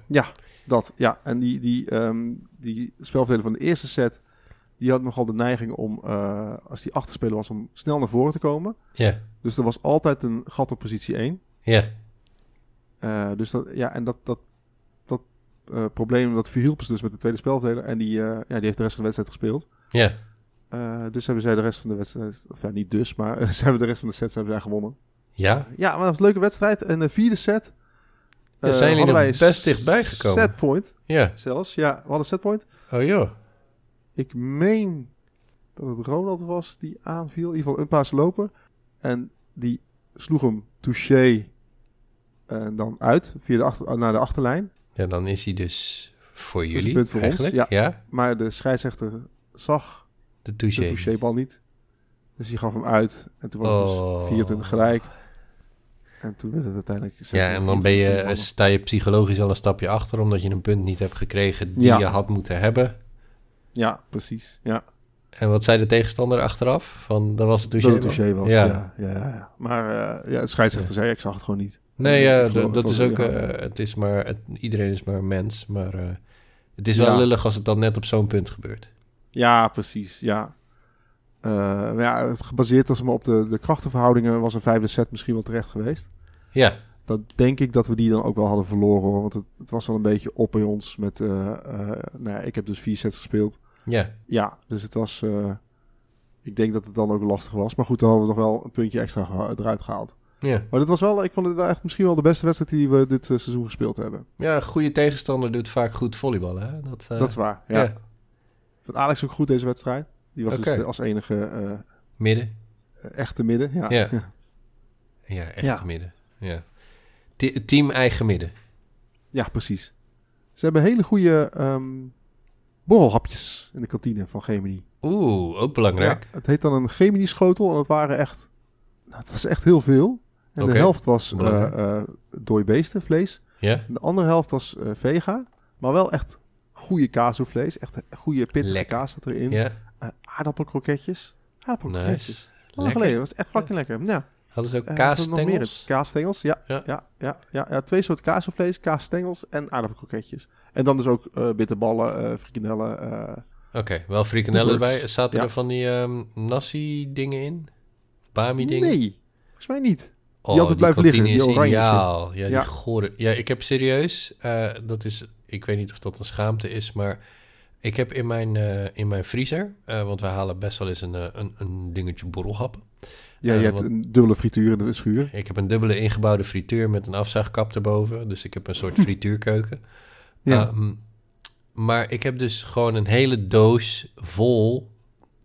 Dat, ja. En die, die, ehm, die spelverdeler van de eerste set... die had nogal de neiging om, eh, als die achterspeler was... om snel naar voren te komen. ja, Dus er was altijd een gat op positie 1. ja, Eh, dus dat, ja, en dat, dat, dat eh, probleem, dat verhielp ze dus met de tweede spelverdeler. En die, ja, die heeft de rest van de wedstrijd gespeeld. ja. Eh, dus hebben zij de rest van de wedstrijd, of ja, niet dus, maar ze hebben de rest van de sets hebben zij gewonnen. Ja, Ja, maar dat was een leuke wedstrijd. En de vierde set. Ja, eh, zijn jullie er best dichtbij gekomen. Setpoint ja. zelfs. Ja, we hadden setpoint. Oh joh. Ik meen dat het Ronald was die aanviel. In ieder geval een paas lopen. En die sloeg hem touché en dan uit via de achter, naar de achterlijn. Ja, dan is hij dus voor een jullie punt voor ons, eigenlijk. ja. Maar de scheidsrechter zag de de touché. touchébal niet. Dus die gaf hem uit. En toen was het Oh. dus 24 gelijk. En toen werd het uiteindelijk... Ja, en dan ben je, sta je psychologisch al een stapje achter... omdat je een punt niet hebt gekregen die Ja. je had moeten hebben. Ja, precies. Ja, En wat zei de tegenstander achteraf? Van, dat was het dat touché? het touché was. Ja. Ja. Ja. Maar eh, ja, de scheidsrechter zei, ik zag het gewoon niet. Nee, Ja, dat is ook... eh, het is maar, het, iedereen is maar een mens, maar... eh, het is wel lullig als het dan net op zo'n punt gebeurt. Ja, precies. Ja. Eh, maar ja, gebaseerd was maar op de, de krachtenverhoudingen was een vijfde set misschien wel terecht geweest. Ja, Dat denk ik dat we die dan ook wel hadden verloren. Hoor. Want het, het was wel een beetje op bij ons. Met, eh, eh, nou ja, ik heb dus vier sets gespeeld. ja, Ja, dus het was... ik denk dat het dan ook lastig was. Maar goed, dan hadden we nog wel een puntje extra geha- eruit gehaald. ja. Maar dit was wel, ik vond het wel echt misschien wel de beste wedstrijd die we dit seizoen gespeeld hebben. Ja, een goede tegenstander doet vaak goed volleyballen, hè? Dat, dat is waar. Ja. ja. Vond Alex ook goed deze wedstrijd. Die was dus als enige eh, Midden. echte midden. Ja. Ja. Ja, echt Ja. midden. Ja. Te- team eigen midden. Ja, precies. Ze hebben hele goede ehm, borrelhapjes in de kantine van Gemini. Oeh, ook belangrijk. Ja, het heet dan een Gemini-schotel en dat waren echt... Nou, het was echt heel veel. En de helft was belangrijk. eh eh dooi beesten, vlees. Ja? De andere helft was eh, vega. Maar wel echt goede kaasvlees. Echt goede pittige Lekker. kaas zat erin. Ja, Eh, aardappelkroketjes. Aardappelkroketjes. nice. Lang Lekker. geleden. Was echt fucking lekker. Ja. Hadden ze ook Eh, nog meer? kaasstengels? Kaasstengels, ja. Ja. Ja. Ja, ja, ja, Twee soorten kaasvlees, kaasstengels en aardappelkroketjes. En dan dus ook eh bitterballen, frikandellen. Oké, wel frikandellen erbij. Zaten er van die ehm nasi-dingen in? Bami-dingen? nee, volgens mij niet. Oh, altijd blijven liggen, die oranje. Ja, die Ja. gore... Ja, ik heb serieus... dat is... Ik weet niet of dat een schaamte is, maar... Ik heb in mijn, eh, in mijn vriezer... eh, want we halen best wel eens een, eh, een, een dingetje borrelhappen. Ja, je hebt een dubbele frituur in de schuur. Ik heb een dubbele ingebouwde frituur met een afzuigkap erboven. Dus ik heb een soort frituurkeuken. Ja. Ehm, maar ik heb dus gewoon een hele doos vol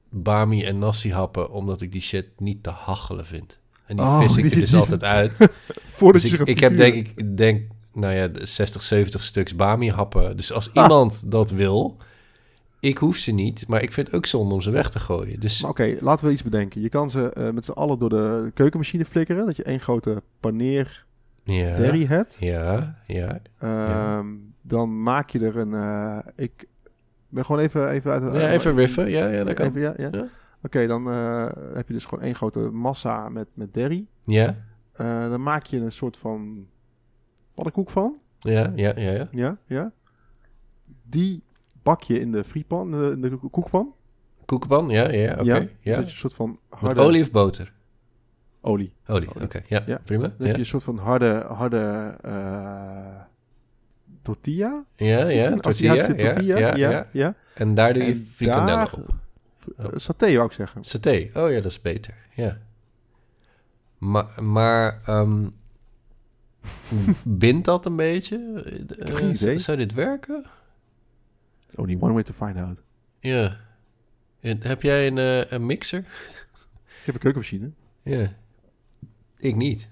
bami en nasi happen... omdat ik die shit niet te hachelen vind. En die Oh, vis ik er dus die- altijd uit. Voordat Dus je ik, gaat ik heb denk ik denk, nou ja, de 60, 70 stuks bami happen. Dus als iemand dat wil, ik hoef ze niet. Maar ik vind het ook zonde om ze weg te gooien. Dus oké, laten we iets bedenken. Je kan ze eh, met z'n allen door de keukenmachine flikkeren. Dat je één grote paneer ja, derry hebt. ja, ja. Ehm, Dan maak je er een... eh, ik ben gewoon even... Even, uit, ja even riffen. Ja, ja, dat kan. Even, ja, ja. Ja. Oké, dan eh, heb je dus gewoon één grote massa met, met derry. Ja, dan maak je een soort van paddenkoek van. ja, ja, ja. ja. Ja, ja. Die bak je in de frietpan, in de, koekpan. Koekenpan, ja, ja, oké. ja. ja. Dus een soort van Met harde olie of boter? olie. Olie, oké. Ja, Ja. prima. Dan heb Ja, je een soort van harde, harde eh, tortilla. ja, ja. Tortilla, tortilla. ja, ja, ja. ja. En daar doe je En frikandellen daar- op. Eh, saté wou ik zeggen. Saté. Oh ja, dat is beter. Ja. Maar, maar ehm, bindt dat een beetje? Eh, geen idee. Zou dit werken? Only one way to find out. Ja. En heb jij een, eh, een mixer? Ik heb een keukenmachine. Ja. Ik niet.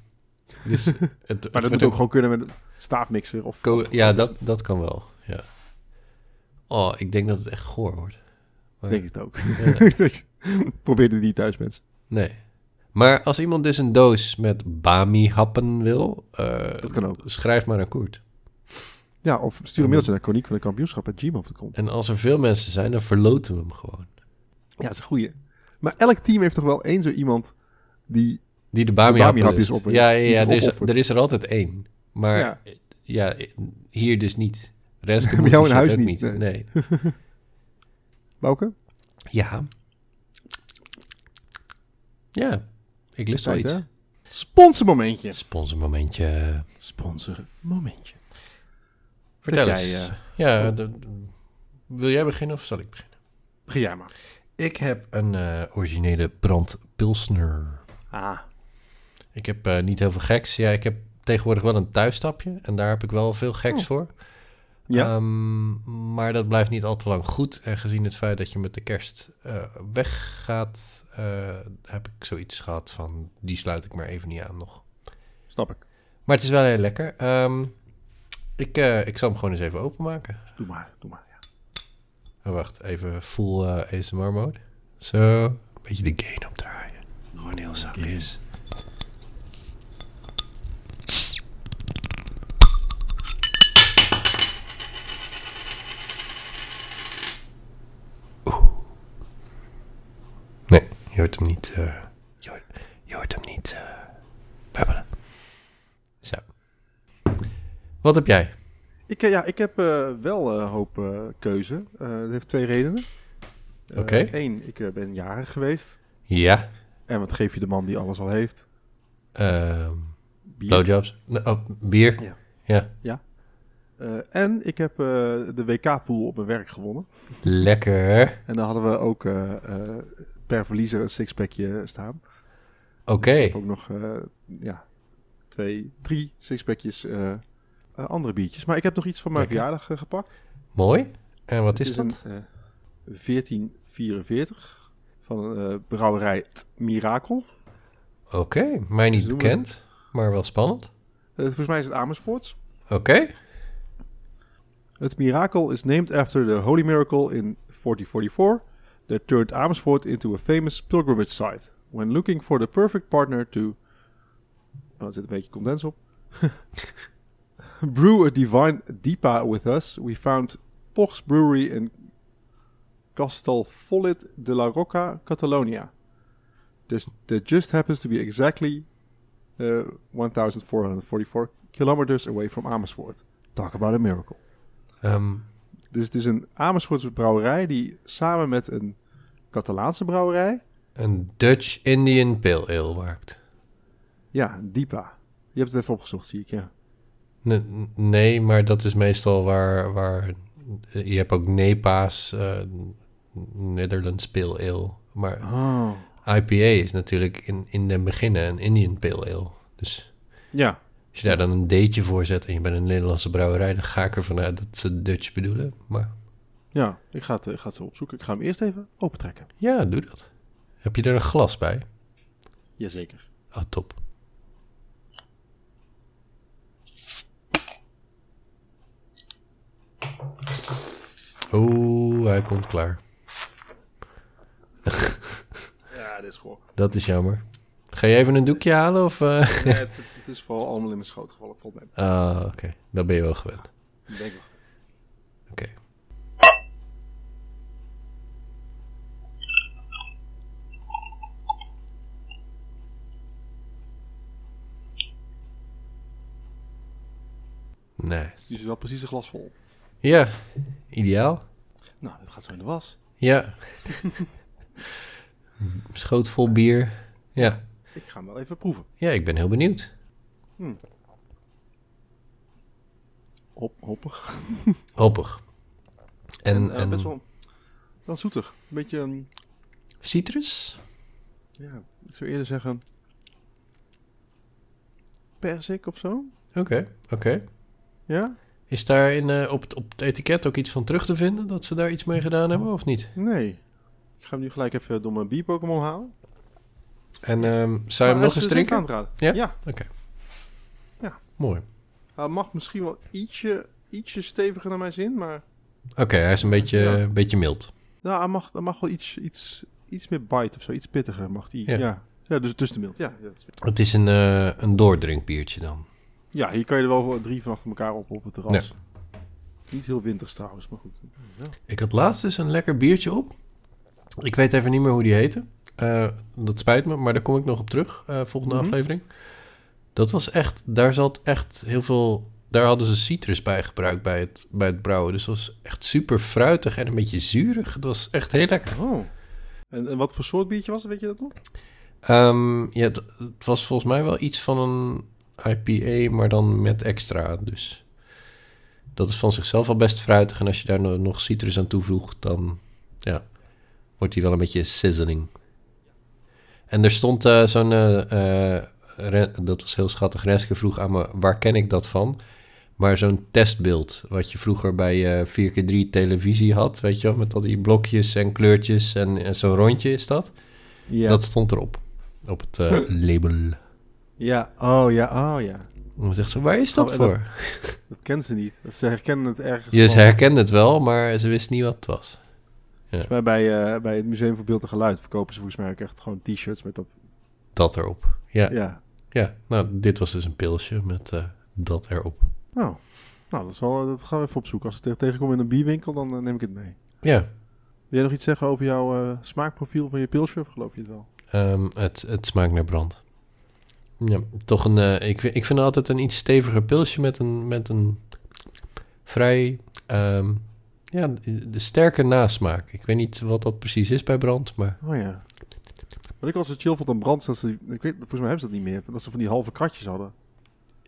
Dus het, Maar dat moet ook gewoon kunnen met een staafmixer. Of, ja, dat, dat kan wel. Ja. Oh, ik denk dat het echt goor wordt. Maar- denk ik het ook. Ja. Probeer het niet thuis, mensen. Nee. Maar als iemand dus een doos met Bami-happen wil, eh, Dat kan ook. schrijf maar een Koert. Ja, of stuur een mailtje naar chroniek van de kampioenschap at gmail.com. En als er veel mensen zijn, dan verloten we hem gewoon. Ja, dat is een goeie. Maar elk team heeft toch wel één zo iemand die... Die de Bami-hapjes op- Ja, ja, ja er, is, er is er altijd één. Maar Ja. ja, hier dus niet. Renske Bij jou in shit huis niet, niet. Nee. Bouke? Ja. Ja, ik lust wel iets. Sponsormomentje. Sponsormomentje. Sponsormomentje. Vertel Heb eens. jij, eh, ja, de- de- wil jij beginnen of zal ik beginnen? Begin jij maar. Ik heb een eh, originele brand Pilsner. Ah. Ik heb eh, niet heel veel geks. Ja, ik heb tegenwoordig wel een thuisstapje. En daar heb ik wel veel geks Oh. voor. Ja. Ehm, maar dat blijft niet al te lang goed. En gezien het feit dat je met de kerst weggaat, heb ik zoiets gehad van... die sluit ik maar even niet aan nog. Snap ik. Maar het is wel heel lekker. Ehm, ik, eh, ik zal hem gewoon eens even openmaken. Doe maar, doe maar. Ja. Oh, wacht, even full eh, ASMR mode. Zo, een beetje de gain opdraaien. Gewoon heel zachtjes. Oeh. Nee, je hoort hem niet. eh, je, hoort, je hoort hem niet babbelen. Zo. Wat heb jij? Ik, eh, ja, ik heb wel een hoop keuze. Dat heeft twee redenen. Oké. Eén, ik ben jarig geweest. Ja. En wat geef je de man die alles al heeft? ehm Bier. blowjobs. Oh, bier. Ja. Ja. Eh, en ik heb de WK-pool op mijn werk gewonnen. Lekker. En dan hadden we ook per verliezer een sixpackje staan. Oké. Ook nog eh, ja, twee, drie sixpackjes eh, eh, andere biertjes. Maar ik heb nog iets van mijn Lekker. verjaardag eh, gepakt. Mooi. En wat Het is dat? Een, eh, 1444 van eh, brouwerij T Mirakel. Oké, mij niet bekend, maar wel spannend. Eh, volgens mij is het Amersfoort. Oké. Het miracle is named after the Holy Miracle in 1444 that turned Amersfoort into a famous pilgrimage site. When looking for the perfect partner to... Oh, er zit een beetje condens op. Brew a divine Deepa with us. We found Poch's Brewery in Castelfollit de la Roca, Catalonia. This, that just happens to be exactly uh, 1444 kilometers away from Amersfoort. Talk about a miracle. Ehm, Dus het is een Amersfoortse brouwerij die samen met een Catalaanse brouwerij, een Dutch Indian Pale Ale maakt. ja, Dipa. Je hebt het even opgezocht, zie ik, ja. Nee, maar dat is meestal waar... waar je hebt ook NEPA's, eh Netherlands Pale Ale. Maar Oh. IPA is natuurlijk in, in den beginnen een Indian Pale Ale. Dus Ja, als je daar dan een D'tje voor zet en je bent een Nederlandse brouwerij... dan ga ik ervan uit dat ze Dutch bedoelen. Maar ja. Ik ga het, ik ga het zo opzoeken. Ik ga hem eerst even opentrekken. ja, doe dat. Heb je er een glas bij? Jazeker. Oh, top. Oeh, hij komt klaar. Ja, dit is gewoon. Dat is jammer. Ga je even een doekje halen of... Nee, het, het is vooral allemaal in mijn schoot gevallen. Valt mee. Ah, oké. Dat ben je wel gewend. Ik denk wel. Oké. Nice. Die is wel precies een glas vol. Ja, ideaal. Nou, dit gaat zo in de was. Ja. Schoot vol bier. Ja. Ik ga hem wel even proeven. Ja, ik ben heel benieuwd. Hop, hoppig. Hoppig. En, En, en, eh, best wel, wel zoetig. Een beetje, een, citrus? ja, ik zou eerder zeggen... Persik of zo? Oké, oké. Ja? Is daar in, eh, op, het, op het etiket ook iets van terug te vinden? Dat ze daar iets mee gedaan hebben of niet? Nee. Ik ga hem nu gelijk even door mijn bier-Pokémon halen. En ehm, zou je hem Maar nog hij eens is drinken? Ja? Ja. Oké. Ja. Mooi. Hij mag misschien wel ietsje, ietsje steviger naar mijn zin, maar... Oké, hij is een beetje, Ja. een beetje mild. Nou, hij mag, hij mag wel iets, iets, iets meer bite of zo. Iets pittiger mag die. Ja. Ja. Ja, dus tussen de mild. Ja, is- Het is een, eh, een doordrinkbiertje dan. Ja, hier kan je er wel drie van achter elkaar op op het terras. Niet heel winters trouwens, maar goed. Ja. Ik had laatst dus een lekker biertje op. Ik weet even niet meer hoe die heette. Eh, dat spijt me, maar daar kom ik nog op terug, eh, volgende Mhm. aflevering. Dat was echt, daar zat echt heel veel, daar hadden ze citrus bij gebruikt bij het, bij het brouwen. Dus het was echt super fruitig en een beetje zuurig. Het was echt heel lekker. Oh. En, en wat voor soort biertje was het, weet je dat nog? Ehm, ja, het, het was volgens mij wel iets van een IPA, maar dan met extra. Dus dat is van zichzelf al best fruitig. En als je daar no- nog citrus aan toevoegt, dan ja, wordt die wel een beetje sizzling. En er stond eh, zo'n, eh, eh, dat was heel schattig, Renske vroeg aan me, waar ken ik dat van? Maar zo'n testbeeld, wat je vroeger bij eh 4x3 televisie had, weet je wel, met al die blokjes en kleurtjes en, en zo'n rondje is dat. Ja. Dat stond erop. Op het label. Ja, oh ja, oh ja. En dan zegt ze, waar is dat Oh, dat- voor? Dat kent ze niet. Ze herkennen het ergens Je van. herkende het wel, maar ze wist niet wat het was. Volgens mij bij, eh, bij het Museum voor Beeld en Geluid verkopen ze volgens mij ook echt gewoon t-shirts met dat. Dat erop. Ja, ja. Ja. nou, dit was dus een pilsje met eh, dat erop. Nou, nou dat, is wel, dat gaan we even opzoeken. Als we tegen- tegenkomen in een bierwinkel, dan eh, neem ik het mee. Ja, Wil jij nog iets zeggen over jouw smaakprofiel van je pilsje? Of geloof je het wel? ehm, het, het smaakt naar brand. Ja, toch een... eh, ik, vind- ik vind altijd een iets steviger pilsje met een, met een vrij... ehm, ja, de, sterke nasmaak. Ik weet niet wat dat precies is bij brand, maar... Oh ja. Wat ik altijd zo chill vond aan brand, dat ze, ik weet, volgens mij hebben ze dat niet meer, dat ze van die halve kratjes hadden.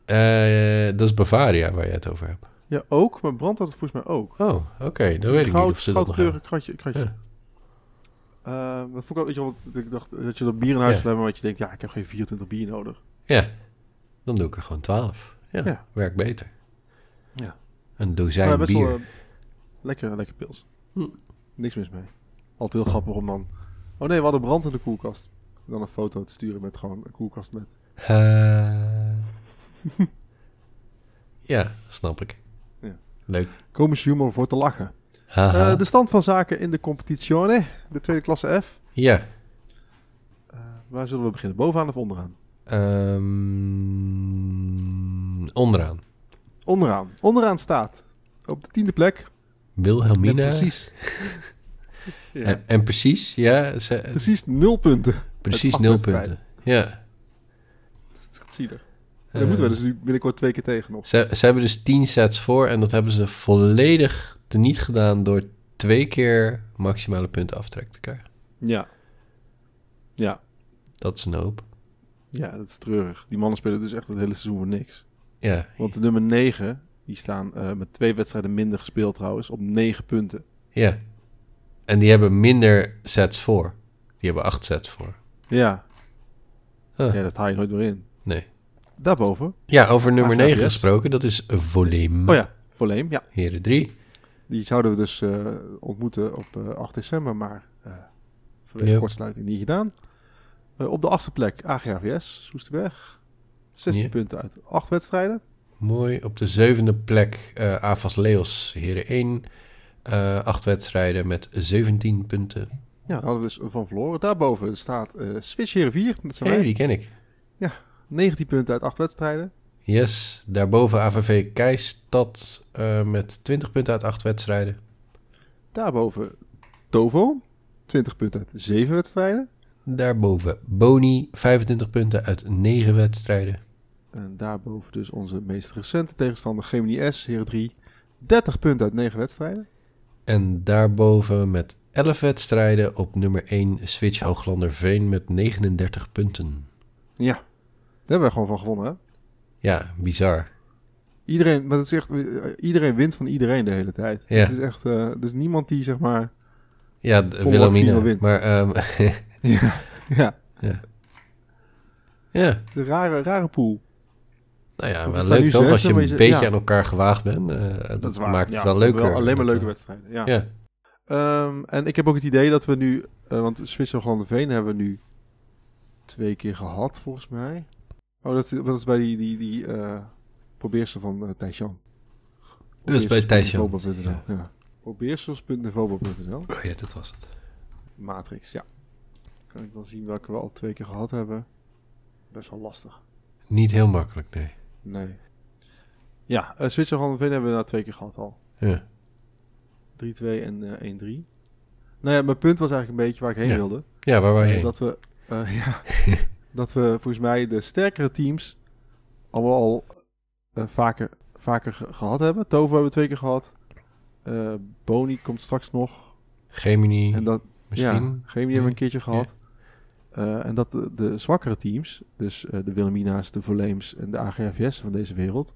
eh, dat is Bavaria waar je het over hebt. Ja, ook, maar brand had het volgens mij ook. Oh, oké. Dan weet ik niet of ze dat nog hebben. kratje. kratje. Ja. Eh, dat vond ik ook, weet je wel, ik dacht dat je dat bier in huis Ja. wil hebben, want je denkt, ja, ik heb geen 24 bier nodig. Ja, dan doe ik er gewoon 12. Ja, Ja. werkt beter. Ja. Een dozijn best bier. wel eh, lekker, lekker pils. Hm. Niks mis mee. Altijd heel grappig om dan... Oh nee, we hadden brand in de koelkast. Dan een foto te sturen met gewoon een koelkast met... Eh, ja, snap ik. Ja. Leuk. Komische humor voor te lachen. Eh, de stand van zaken in de competizione, de tweede klasse F. Ja. Eh, waar zullen we beginnen? Bovenaan of onderaan? Ehm, onderaan. Onderaan. Onderaan staat op de tiende plek. Wilhelmina. precies. ja, En, en precies, ja. Ze, precies nul punten. precies nul punten. Ja. Dat echt zielig. En daar moeten we dus nu binnenkort twee keer tegenop. Ze, ze hebben dus 10 sets voor en dat hebben ze volledig teniet gedaan door twee keer maximale punten aftrek te krijgen. Ja. Ja. Dat is een hoop. Ja, dat is treurig. Die mannen spelen dus echt het hele seizoen voor niks. Ja, Want de nummer 9, die staan eh, met twee wedstrijden minder gespeeld trouwens, op 9 punten. ja. En die hebben minder sets voor. Die hebben acht sets voor. Ja. Huh. Ja, dat haal je nooit meer in. Nee. Daarboven. Ja, over nummer AGFS. 9 gesproken. Dat is Voleem. Oh ja, Voleem. Ja. Heren 3. Die zouden we dus eh, ontmoeten op eh, 8 december, maar eh vanwege Ja. kortsluiting niet gedaan. Eh, op de achtste plek AGHVS, Soesterberg. 16 Ja. punten uit 8 wedstrijden. Mooi. Op de zevende plek eh Avas Leos. Heren 1. Eh acht wedstrijden met 17 punten. Ja, daar hadden we dus van verloren. Daarboven staat eh Switch Heren 4. Dat zijn Hé, wij. die ken ik. 19 punten uit 8 wedstrijden. Yes. Daarboven AVV Keistad eh, met 20 punten uit 8 wedstrijden. Daarboven Tovo. 20 punten uit 7 wedstrijden. Daarboven Boni. 25 punten uit 9 wedstrijden. En daarboven dus onze meest recente tegenstander Gemini S, Heren 3. 30 punten uit 9 wedstrijden. En daarboven met 11 wedstrijden op nummer 1 Switch Hooglander Veen met 39 punten. Ja, daar hebben we gewoon van gewonnen, hè? Ja, bizar. Iedereen, maar het is echt, eh, iedereen wint van iedereen de hele tijd. Ja. Het is echt, er is niemand die zeg maar... Ja, Wilhelmina. Wint. Maar ehm, ja, ja, ja. Een rare, rare pool. Nou ja, wel leuk toch? Als je een je- beetje ja. aan elkaar gewaagd bent. eh, dat, maakt het Ja, wel leuker. alleen maar leuke wedstrijden. Ja. Ja. Ehm, en ik heb ook het idee dat we nu, eh, want Zwitserland Veen hebben we nu twee keer gehad, volgens mij. Oh, dat, dat is bij die, die, die eh probeerster van uh, Thijs-Jan. Dat is bij. Probeersels.nl, Ja. Ja. Oh ja, dat was het. Matrix, ja. Kan ik dan zien welke we al twee keer gehad hebben? Best wel lastig. Niet heel makkelijk, nee. Nee. Ja, uh, Zwitserland Veen hebben we nou twee keer gehad al. Ja. 3-2 en eh 1-3. Nou ja, mijn punt was eigenlijk een beetje waar ik heen Ja. wilde. Ja, waar Eh, heen? dat we, ja, dat we volgens mij de sterkere teams allemaal al eh, vaker, vaker ge- gehad hebben. Tovo hebben we twee keer gehad. Eh Boni komt straks nog. Gemini, En dat, misschien. Ja, Gemini hebben we een keertje gehad. Eh, en dat de, de zwakkere teams, dus de Wilhelmina's, de Voleems en de AGFS van deze wereld,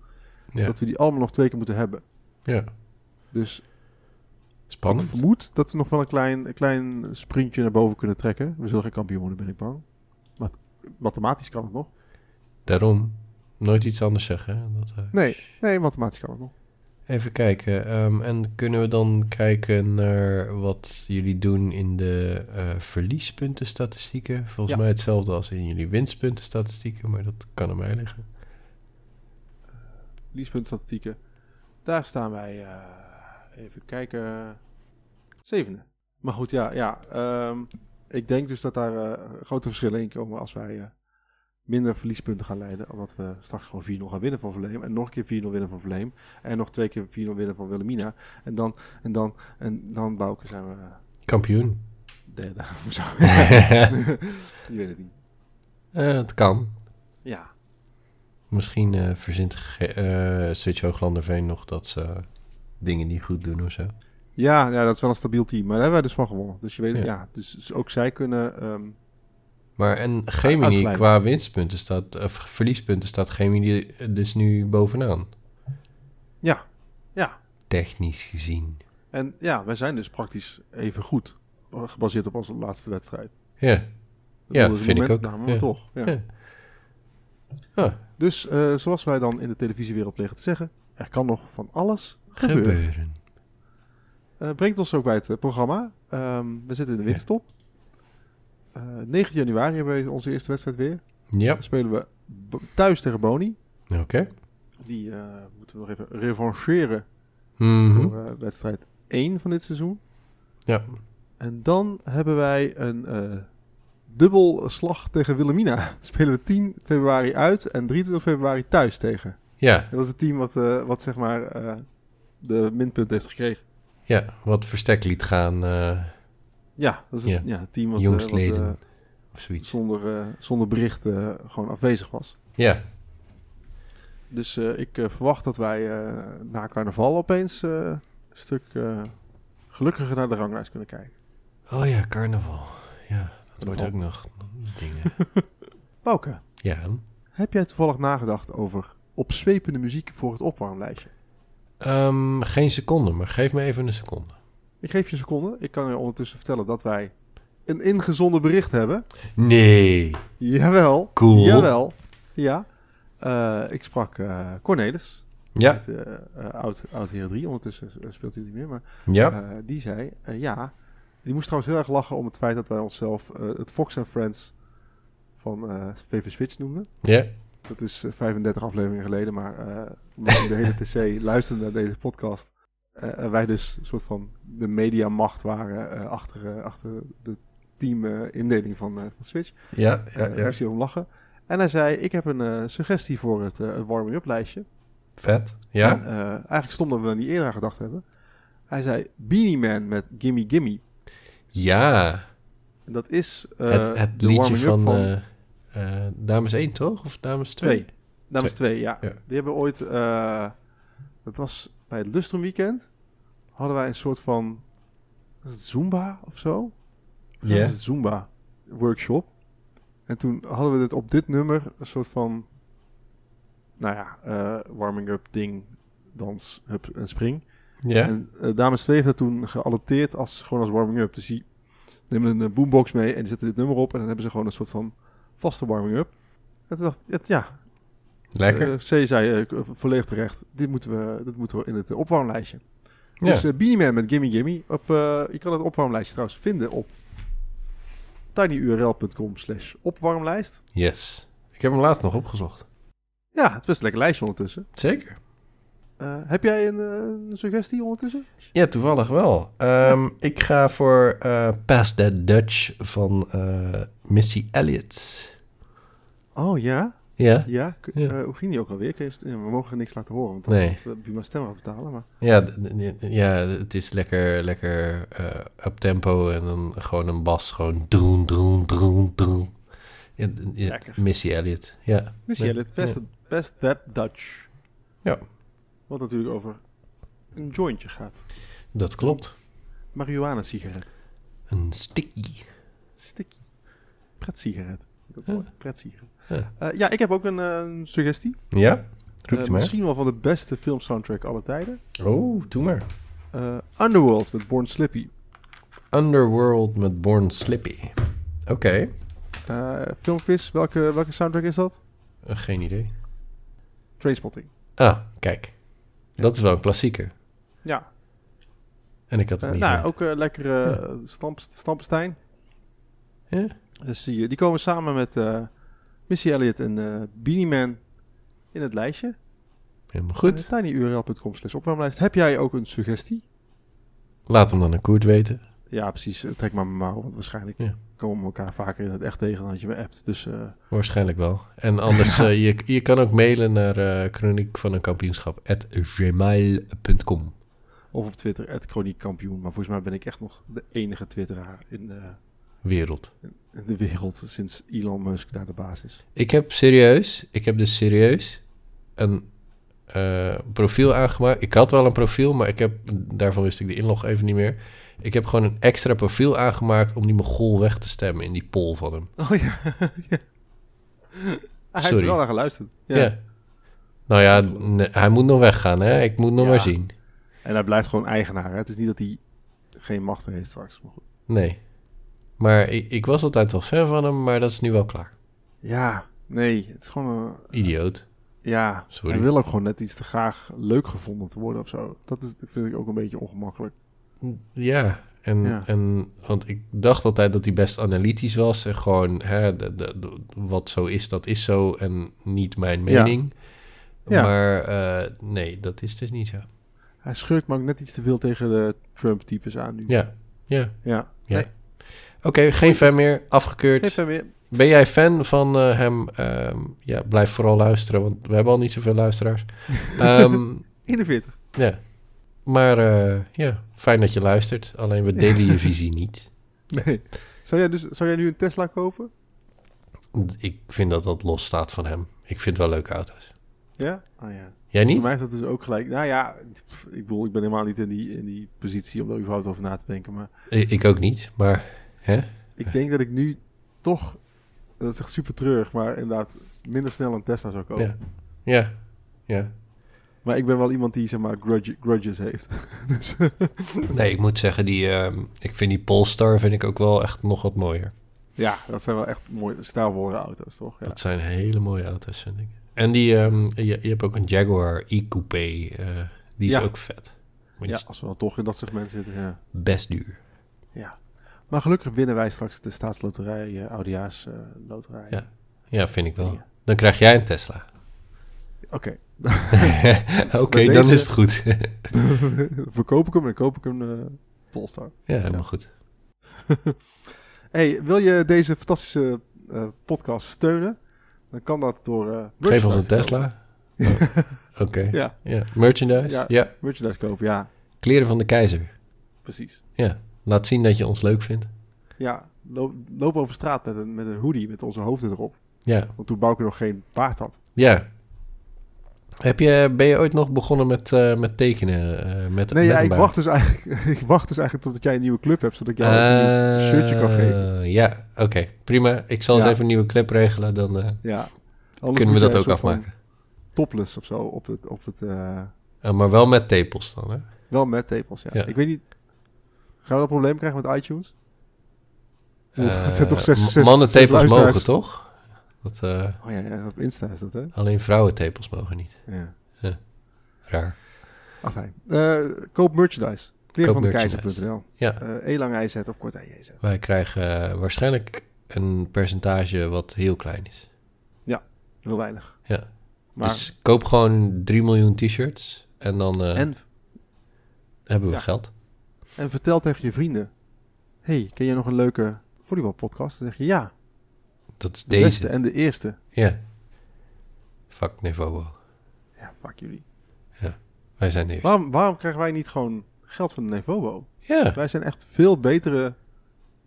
Ja. dat we die allemaal nog twee keer moeten hebben. ja, Dus spannend. ik vermoed dat we nog wel een klein, een klein sprintje naar boven kunnen trekken. We zullen geen kampioen worden, ben ik bang. Mathematisch kan het nog. Daarom, nooit iets anders zeggen. hè. Dat, eh, Nee, nee, mathematisch kan het nog. Even kijken. ehm, en kunnen we dan kijken naar wat jullie doen in de eh verliespuntenstatistieken? Volgens Ja. mij hetzelfde als in jullie winstpuntenstatistieken, maar dat kan aan mij liggen. Liespuntstatistieken. Daar staan wij, eh, even kijken, zevende. Maar goed, ja, ja ehm, ik denk dus dat daar eh, grote verschillen in komen als wij eh, minder verliespunten gaan leiden. Omdat we straks gewoon 4-0 gaan winnen van Verleem. En nog een keer 4-0 winnen van Verleem. En nog twee keer 4-0 winnen van Wilhelmina. En dan, en dan, en dan Bouke zijn we eh, Kampioen. derde. of zo. Je weet het niet. Eh, het kan. Ja, Misschien verzint eh Switch Hooglanderveen nog dat ze dingen niet goed doen of zo. Ja, ja, dat is wel een stabiel team. Maar daar hebben wij dus van gewonnen. Dus je weet Ja. ja. Dus, dus ook zij kunnen... ehm, Maar en Gemini qua winstpunten staat, of verliespunten staat Gemini dus nu bovenaan. ja, ja. Technisch gezien. En ja, wij zijn dus praktisch even goed. Gebaseerd op onze laatste wedstrijd. Ja. Dat Ja, vind ik ook. Ja. toch. Ja. Ja. Ah, Dus eh, zoals wij dan in de televisiewereld plegen te zeggen... Er kan nog van alles gebeuren. gebeuren. Eh, brengt ons ook bij het eh, programma. Ehm, we zitten in de winterstop. Eh 19 januari hebben we onze eerste wedstrijd weer. Ja, Dan spelen we thuis tegen Boni. oké. Die moeten we nog even revancheren Mhm. voor wedstrijd 1 van dit seizoen. Ja. En dan hebben wij een dubbel slag tegen Wilhelmina. Spelen we 10 februari uit en 23 februari thuis tegen. Ja, Dat is het team wat, wat zeg maar de minpunt heeft gekregen. Ja, wat verstek liet gaan eh, Ja, dat is het, Ja. ja. het team wat, eh, wat Jongsleden. eh, of zoiets. zonder, zonder bericht gewoon afwezig was. Ja, Dus ik verwacht dat wij na carnaval opeens een stuk gelukkiger naar de ranglijst kunnen kijken. oh ja, carnaval. Ja, dat wordt ook nog dingen. Bouke, ja, heb jij toevallig nagedacht over opzwepende muziek voor het opwarmlijstje? Ehm, geen seconde, maar geef me even een seconde. Ik geef je een seconde. Ik kan je ondertussen vertellen dat wij een ingezonden bericht hebben. Nee. Jawel. Cool. Jawel. Ja. Eh, ik sprak eh, Cornelis. Ja, Met, eh, oud, oud Heer 3. Ondertussen speelt hij niet meer. Maar ja. die zei ja. Die moest trouwens heel erg lachen om het feit dat wij onszelf het Fox and Friends van VV Switch noemden. ja. Dat is eh, 35 afleveringen geleden, maar eh de hele TC luisterde naar deze podcast. eh, en wij dus een soort van de mediamacht waren eh, achter, eh, achter de team-indeling van, eh, van Switch. Ja, ja, Eh, ja. moest hij om lachen. En hij zei, ik heb een eh, suggestie voor het, eh, het warming-up lijstje. Vet. Ja. En, eh, eigenlijk stom dat we daar niet eerder aan gedacht hebben. Hij zei, Beanie Man met Gimme Gimme. Ja. En dat is eh, het het liedje van, van eh, Dames 1, toch? Of Dames 2? Twee. Dames 2, ja. Ja. Die hebben ooit, eh, dat was bij het Lustrum Weekend, hadden wij een soort van, was het Zumba of zo? Ja. Het Zumba workshop. En toen hadden we dit op dit nummer een soort van, nou ja, eh, warming up ding, dans, hup en spring. Ja. En Dames 2 heeft dat toen geadopteerd als, gewoon als warming up. Dus die nemen een boombox mee en die zetten dit nummer op en dan hebben ze gewoon een soort van vaste warming up. En toen dacht ik, ja, Lekker. Eh, C zei eh, volledig terecht. Dit moeten we, dit moeten we in het eh, opwarmlijstje. ja. Dus uh, Beanie Man met Gimme Gimme. Op, eh, je kan het opwarmlijstje trouwens vinden op tinyurl.com slash opwarmlijst. yes. Ik heb hem laatst nog opgezocht. Ja, het is best een lekker lijstje ondertussen. Zeker. Eh, heb jij een, eh, een suggestie ondertussen? Ja, toevallig wel. Ehm, Ik ga voor eh Past That Dutch van Missy Elliott. Oh ja? Ja? Ja? Hoe ging die ook alweer? We mogen niks laten horen, want Nee. dan moeten we Buma stem betalen. Maar... Ja, ja, het is lekker, lekker up tempo en dan gewoon een bas, gewoon doen, doen, doen, doen. Ja, d- ja, Lekker. Missy Elliott, ja. Missy. Elliott, best, best That Dutch. Ja. Wat natuurlijk over een jointje gaat. Dat klopt. Marihuana sigaret. Een sticky. Sticky. Pret-sigaret. Dat is Ja. mooi. Pret-sigaret. Ja. Eh, ja, ik heb ook een eh, suggestie. Ja? Roept u maar. misschien wel van de beste filmsoundtrack aller tijden. Oh, doe maar. Underworld met Born Slippy. Underworld met Born Slippy. Oké. Eh filmquiz, welke, welke soundtrack is dat? Geen idee. Trainspotting. Ah, kijk. Dat is wel een klassieker. Ja, En ik had het Eh, niet nou, ook eh, lekkere eh, Stamp, Stampenstein. Ja? Dus die, die komen samen met Missy Elliott en Beanie Man in het lijstje. Helemaal goed. Uh, tinyurl.com slash opwarmlijst. Heb jij ook een suggestie? Laat hem dan aan Koert weten. Ja, precies. Trek maar mijn mouw, want waarschijnlijk Ja. Komen elkaar vaker in het echt tegen dan dat je me appt. Dus eh, Waarschijnlijk wel. En anders, eh, je, je kan ook mailen naar eh chroniek van een kampioenschap at gmail.com. of op Twitter, het Chroniekkampioen. Maar volgens mij ben ik echt nog de enige twitteraar in de, Wereld. in de wereld sinds Elon Musk daar de baas is. Ik heb serieus, ik heb dus serieus een profiel aangemaakt. Ik had wel een profiel, maar ik heb, daarvan wist ik de inlog even niet meer. Ik heb gewoon een extra profiel aangemaakt om die Mogol weg te stemmen in die poll van hem. Oh ja. ja. Hij heeft er wel naar geluisterd. Ja. Nou ja, nee, hij moet nog weggaan, hè? Ik moet nog Ja. maar zien. En hij blijft gewoon eigenaar. Hè? Het is niet dat hij geen macht meer heeft straks. Maar goed. Nee. Maar ik, ik was altijd wel fan van hem, maar dat is nu wel klaar. Ja, nee. Het is gewoon een... Idioot. Ja, Sorry. hij wil ook gewoon net iets te graag leuk gevonden te worden of zo. Dat is, dat vind ik ook een beetje ongemakkelijk. Ja, en, Ja. en want ik dacht altijd dat hij best analytisch was. En gewoon, hè, de, de- de- wat zo is, dat is zo en niet mijn mening. Ja. Maar eh, nee, dat is dus niet zo. Hij scheurt me ook net iets te veel tegen de Trump-types aan nu. Ja, ja. Ja. Ja. Nee, Oké, geen fan meer, afgekeurd. geef hem weer. Ben jij fan van eh, hem? Ehm, ja, blijf vooral luisteren, want we hebben al niet zoveel luisteraars. Ehm, 41. ja, maar eh, ja, fijn dat je luistert. Alleen we delen je visie niet. Nee. Zou jij, dus, zou jij nu een Tesla kopen? Ik vind dat dat los staat van hem. Ik vind wel leuke auto's. Ja? Oh ja. Jij Voor niet? mij is dat dus ook gelijk. Nou ja, ik bedoel, ik ben helemaal niet in die, in die positie om er überhaupt over na te denken. Maar Ik, ik ook niet, maar hè? ik denk dat ik nu toch, dat is echt super treurig, maar inderdaad minder snel een Tesla zou kopen. Ja. Ja, ja. Maar ik ben wel iemand die, zeg maar, grudge, grudges heeft. dus, Nee, ik moet zeggen, die, ehm, ik vind die Polestar vind ik ook wel echt nog wat mooier. ja, dat zijn wel echt mooie, stijlvolle auto's, toch? Ja. Dat zijn hele mooie auto's, vind ik. En die, ehm, je, je hebt ook een Jaguar E-Coupé, eh, die is Ja. ook vet. Maar ja, als we dan toch in dat segment zitten, ja. best duur. ja. Maar gelukkig winnen wij straks de staatsloterij, uh, Audia's loterij. Ja. Ja, vind ik wel. Dan krijg jij een Tesla. Oké, Oké, dan deze- is het goed. verkoop ik hem en dan koop ik een eh Polestar. ja, helemaal Ja. goed. Hey, wil je deze fantastische eh, podcast steunen? Dan kan dat door eh Geef ons een Tesla. Oh, Oké. Ja, Ja. Merchandise? Ja. Merchandise kopen, ja, Kleren van de keizer. precies. Ja. Laat zien dat je ons leuk vindt. Ja, loop, loop over straat met een, met een hoodie met onze hoofden erop. Ja. Want toen Bouke nog geen paard had. Ja. Heb je, ben je ooit nog begonnen met, eh, met tekenen? eh, met, Nee, met ja, een ik, wacht dus eigenlijk, ik wacht dus eigenlijk totdat jij een nieuwe club hebt, zodat ik jou een nieuw shirtje kan geven. Eh, Ja, oké. Prima. Ik zal eens even een nieuwe clip regelen. Dan eh, Ja. Kunnen we dat een ook afmaken. Topless of zo op het, op het eh, Eh, maar wel met tepels dan, hè? wel met tepels, ja. Ja. Ik weet niet, gaan we dat probleem krijgen met iTunes? Eh, het zijn toch zes, zes, mannen tepels mogen, toch? Dat, eh, Oh ja, ja, op Insta is dat, hè? alleen vrouwentepels mogen niet. Ja. Raar. Afijn. Eh koop merchandise. Kleren Koop van de keizer.nl. Ja. Eh E-lang IZ of kort IJZ. Wij krijgen waarschijnlijk een percentage wat heel klein is. Heel weinig. Ja. Maar, Dus koop gewoon 3 miljoen t-shirts en dan en, hebben we Ja. geld. en vertel tegen je vrienden. hey, ken jij nog een leuke volleybalpodcast? Dan zeg je ja. Dat is De deze. beste en de eerste. Ja. Fuck Nevobo. Ja, fuck jullie. Wij zijn de eerste. Waarom, waarom krijgen wij niet gewoon geld van de Nevobo? Ja. Wij zijn echt veel betere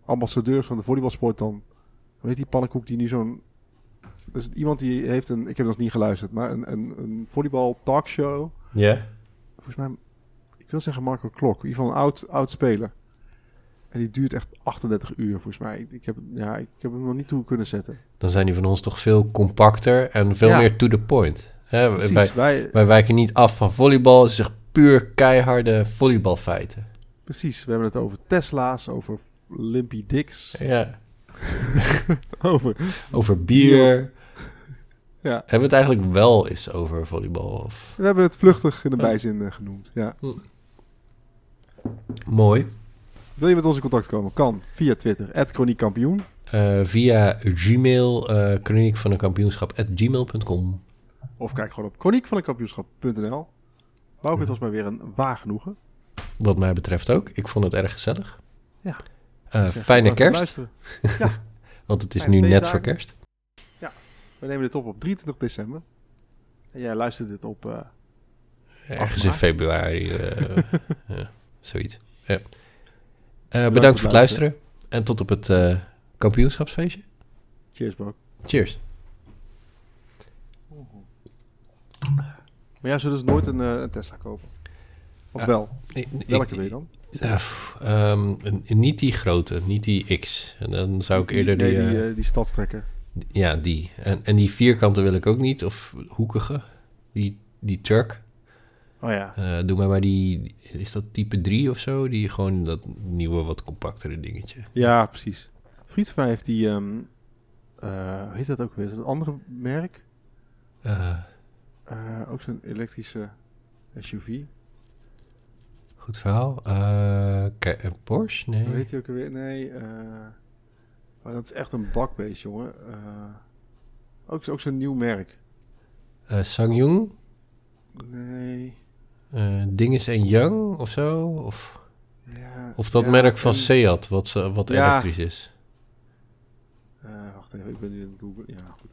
ambassadeurs van de volleybalsport dan... Heet die pannenkoek die nu zo'n... Dus iemand die heeft een... Ik heb nog niet geluisterd, maar een, een, een volleybal talkshow. Ja. Volgens mij... Ik wil zeggen Marco Klok. In ieder geval een oud, oud speler. En die duurt echt 38 uur, volgens mij. Ik heb, ja, ik heb hem nog niet toe kunnen zetten. Dan zijn die van ons toch veel compacter en veel Ja. meer to the point. Hè, Precies, wij, wij, wij wijken niet af van volleybal. Het is echt puur keiharde volleybalfeiten. precies. We hebben het over Tesla's, over Limpy Dicks, Ja. over... Over bier. Ja. Hebben we het eigenlijk wel eens over volleybal? Of... We hebben het vluchtig in de bijzin eh, genoemd. Ja. Mooi. Wil je met ons in contact komen? Kan via Twitter, @chroniekkampioen. Eh, via Gmail, eh chroniek van een kampioenschap at gmail.com. Of kijk gewoon op chroniekvandenkampioenschap.nl. Bouke, het was maar weer een waar genoegen. Wat mij betreft ook. Ik vond het erg gezellig. Ja. Eh, Ik fijne kerst, luisteren. want het is Fijne nu net voor kerst. We nemen dit op op 23 december. En jij luistert dit op... Ergens in februari. ja, zoiets. Ja. Eh, voor bedankt voor het luisteren. En tot op het eh, kampioenschapsfeestje. cheers, bro. Cheers. Maar jij zult dus nooit een, eh, een Tesla kopen? Of wel? Ik- Welke je dan? Ehm, niet die grote, niet die X. En dan zou ik eerder die... Nee, die, die stadstrekker. ja, die. En, en die vierkante wil ik ook niet. Of hoekige. Die, die truck. Oh ja. Eh, doe mij maar die... Is dat type 3 of zo? Die gewoon dat nieuwe, wat compactere dingetje. Ja, precies. Een vriend van mij heeft die... eh, hoe heet dat ook weer? Is dat een andere merk? Eh, ook zo'n elektrische SUV. goed verhaal. Een Porsche? Nee. Hoe heet die ook alweer? Nee, maar dat is echt een bakbeest, jongen. Ook ook zo'n nieuw merk. Sangyong? Nee. Eh Dinges en Young of zo? Of, Ja, of dat ja, merk van en- Seat, wat, wat Ja. elektrisch is. eh, wacht even, ik ben nu in Google. Ja, goed.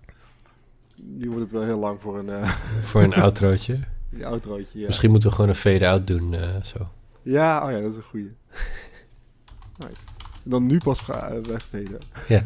Nu wordt het wel heel lang voor een eh Voor een outrootje. die outrootje. Ja. Misschien moeten we gewoon een fade-out doen. zo. ja, oh ja, dat is een goeie. nice. Dan nu pas wegveden. Ja.